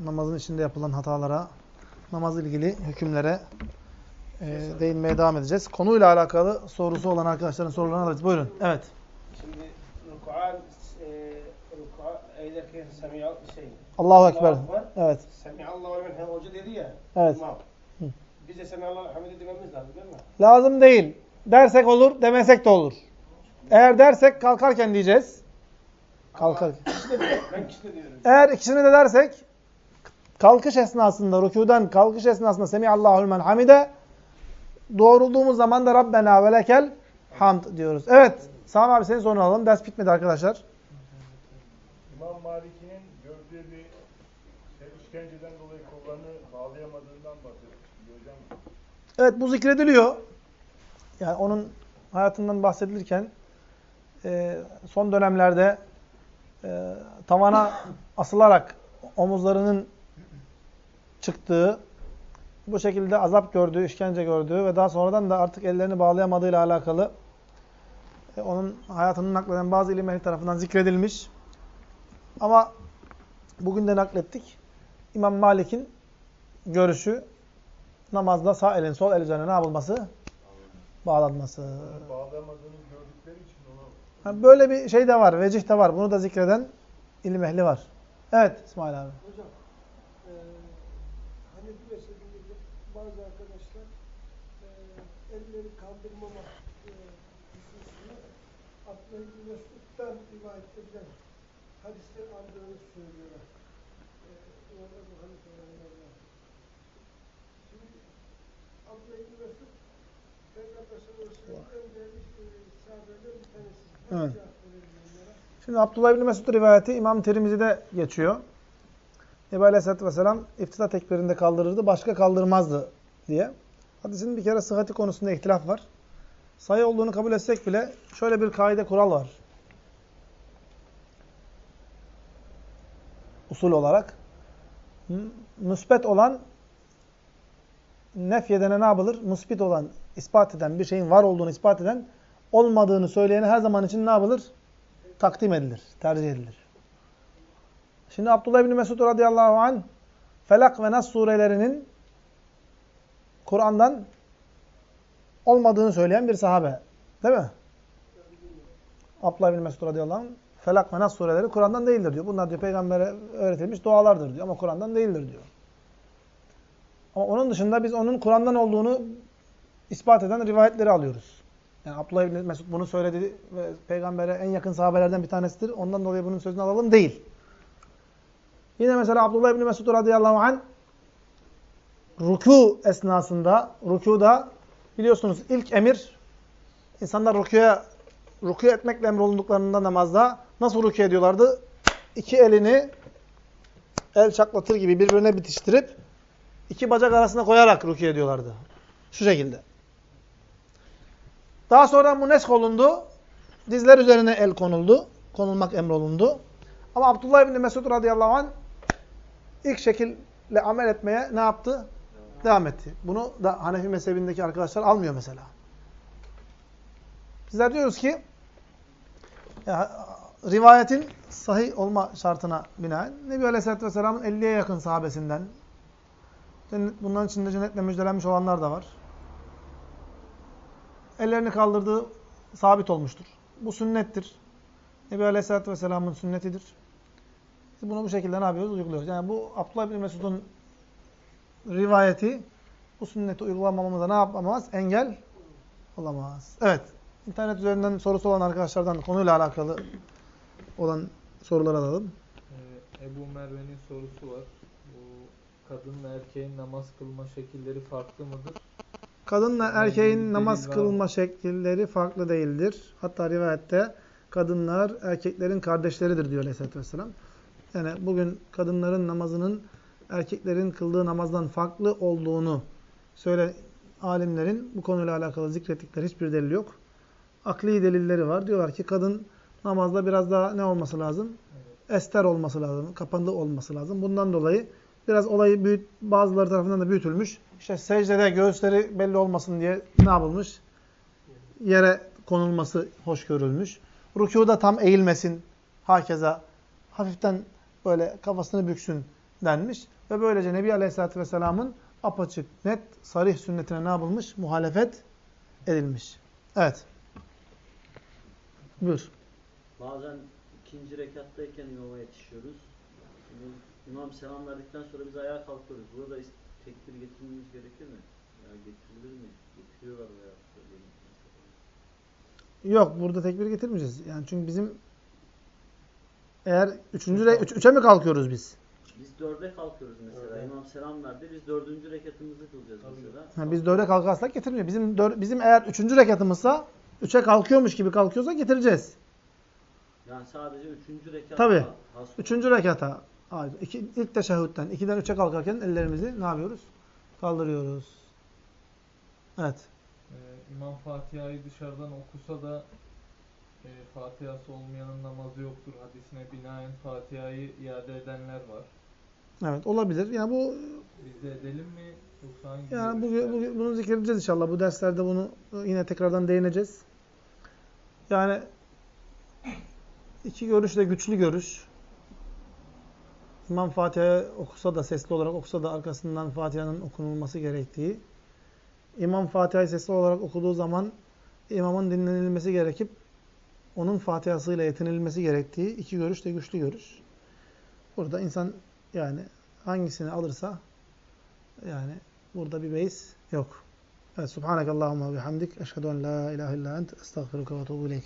namazın içinde yapılan hatalara, namazla ilgili hükümlere e, değinmeye devam edeceğiz. Konuyla alakalı sorusu olan arkadaşların sorularını alırız. Buyurun. Evet. Şimdi rükûan e, rükûa eğlerken semi'al şey. Allahu Ekber. Evet. Semi'allahu limen hoca dedi ya. Evet. Biz de semi'allahu hamide dememiz lazım değil mi? Lazım değil. Dersek olur, demesek de olur. Eğer dersek kalkarken diyeceğiz. Kalkar. Eğer ikisini de dersek kalkış esnasında, rükudan kalkış esnasında Semihallahu men hamide doğrulduğumuz zaman da Rabbena ve lekel hamd diyoruz. Evet. Sami abi senin sorunu alalım. Ders bitmedi arkadaşlar. İmam Malik'in gördüğü bir şey, işkenceden dolayı kollarını bağlayamadığından hocam. Evet bu zikrediliyor. Yani onun hayatından bahsedilirken e, son dönemlerde e, tavana asılarak omuzlarının çıktığı, bu şekilde azap gördüğü, işkence gördüğü ve daha sonradan da artık ellerini bağlayamadığıyla alakalı e, onun hayatını nakleden bazı ilim ehli tarafından zikredilmiş. Ama bugün de naklettik. İmam Malik'in görüşü namazda sağ elin sol el üzerine ne yapılması? Bağlanması. Onu bağlayamadığını gördükleri için Böyle bir şey de var, vecih de var. Bunu da zikreden ilim ehli var. Evet İsmail abi. Hocam, e, Hanefi mezhebindeki bazı arkadaşlar e, elleri kaldırmama e, hususunu Abdullah İbni rivayet edilen hadisten aldığını söylüyorlar. E, orada bu Hanife rahimahullah. Şimdi Abdullah İbni Mesud Peygamber sallallahu aleyhi ve sellem en değerli e, sahabelerden bir tanesi. Nasıl Evet. Şimdi Abdullah İbni Mesud rivayeti İmam Tirmizi'de geçiyor. Nebi Aleyhisselatü Vesselam iftita tekbirinde kaldırırdı, başka kaldırmazdı diye. Hadisin bir kere sıhhati konusunda ihtilaf var. Sayı olduğunu kabul etsek bile şöyle bir kaide kural var. Usul olarak. Müsbet olan nefyedene ne yapılır? Musbit olan, ispat eden, bir şeyin var olduğunu ispat eden, olmadığını söyleyene her zaman için ne yapılır? takdim edilir, tercih edilir. Şimdi Abdullah İbni Mesud radıyallahu anh Felak ve Nas surelerinin Kur'an'dan olmadığını söyleyen bir sahabe. Değil mi? Abdullah bin Mesud radıyallahu anh Felak ve Nas sureleri Kur'an'dan değildir diyor. Bunlar diyor peygambere öğretilmiş dualardır diyor ama Kur'an'dan değildir diyor. Ama onun dışında biz onun Kur'an'dan olduğunu ispat eden rivayetleri alıyoruz. Yani Abdullah bin Mesud bunu söyledi ve peygambere en yakın sahabelerden bir tanesidir. Ondan dolayı bunun sözünü alalım değil. Yine mesela Abdullah bin Mesud radıyallahu anh ruku esnasında, rukuda biliyorsunuz ilk emir insanlar rukuya ruku etmekle emrolunduklarında namazda nasıl ruku ediyorlardı? İki elini el çaklatır gibi birbirine bitiştirip iki bacak arasına koyarak ruku ediyorlardı. Şu şekilde. Daha sonra bu nesk olundu. Dizler üzerine el konuldu. Konulmak emrolundu. Ama Abdullah ibn Mesud radıyallahu anh ilk şekilde amel etmeye ne yaptı? Devam etti. Bunu da Hanefi mezhebindeki arkadaşlar almıyor mesela. Bizler diyoruz ki ya, rivayetin sahih olma şartına binaen Nebi Aleyhisselatü Vesselam'ın 50'ye yakın sahabesinden bunların içinde cennetle müjdelenmiş olanlar da var. Ellerini kaldırdığı sabit olmuştur. Bu sünnettir. Nebi Aleyhisselatü Vesselam'ın sünnetidir. Biz bunu bu şekilde ne yapıyoruz? Uyguluyoruz. Yani bu Abdullah bin Mesud'un rivayeti bu sünneti uygulamamamıza ne yapamaz? Engel olamaz. Evet. İnternet üzerinden sorusu olan arkadaşlardan konuyla alakalı olan soruları alalım. Ee, Ebu Merve'nin sorusu var. Bu kadınla erkeğin namaz kılma şekilleri farklı mıdır? Kadınla erkeğin namaz kılma şekilleri farklı değildir. Hatta rivayette kadınlar erkeklerin kardeşleridir diyor Aleyhisselatü Vesselam. Yani bugün kadınların namazının erkeklerin kıldığı namazdan farklı olduğunu söyle alimlerin bu konuyla alakalı zikrettikleri hiçbir delil yok. Akli delilleri var. Diyorlar ki kadın namazda biraz daha ne olması lazım? Ester olması lazım. Kapandı olması lazım. Bundan dolayı biraz olayı büyüt, bazıları tarafından da büyütülmüş. İşte secdede göğüsleri belli olmasın diye ne yapılmış? Yere konulması hoş görülmüş. Rükuda tam eğilmesin. Hakeza hafiften böyle kafasını büksün denmiş. Ve böylece Nebi Aleyhisselatü Vesselam'ın apaçık, net, sarih sünnetine ne yapılmış? Muhalefet edilmiş. Evet. Buyur. Bazen ikinci rekattayken imama yetişiyoruz. Şimdi İmam selam verdikten sonra biz ayağa kalkıyoruz. Burada tekbir getirmemiz gerekir mi? Ya getirilir mi? Getiriyorlar veya. Yok burada tekbir getirmeyeceğiz. Yani çünkü bizim eğer üçüncü re- üç, üçe mi kalkıyoruz biz? Biz dörde kalkıyoruz mesela. İmam selam verdi. Biz dördüncü rekatımızı kılacağız mesela. Ha, biz dörde kalkarsak getirmiyor. Bizim dör- bizim eğer üçüncü rekatımızsa üçe kalkıyormuş gibi kalkıyorsa getireceğiz. Yani sadece üçüncü rekat Tabii. has Üçüncü rekata. Hayır, iki, ilk teşehhütten, ikiden üçe kalkarken ellerimizi ne yapıyoruz? Kaldırıyoruz. Evet. Ee, İmam Fatiha'yı dışarıdan okusa da e, Fatiha'sı olmayanın namazı yoktur hadisine binaen Fatiha'yı iade edenler var. Evet olabilir. Yani bu Biz de edelim mi yoksa hangi yani bu, bu- bunu zikredeceğiz inşallah. Bu derslerde bunu yine tekrardan değineceğiz. Yani iki görüş de güçlü görüş. İmam Fatiha okusa da sesli olarak okusa da arkasından Fatiha'nın okunulması gerektiği. İmam Fatiha'yı sesli olarak okuduğu zaman imamın dinlenilmesi gerekip onun Fatiha'sıyla yetinilmesi gerektiği iki görüş de güçlü görüş. Burada insan yani hangisini alırsa yani burada bir beis yok. Evet, Subhanakallahumma ve bihamdik. Eşhedü en la ilahe illa ent. Estağfiruka ve ileyk.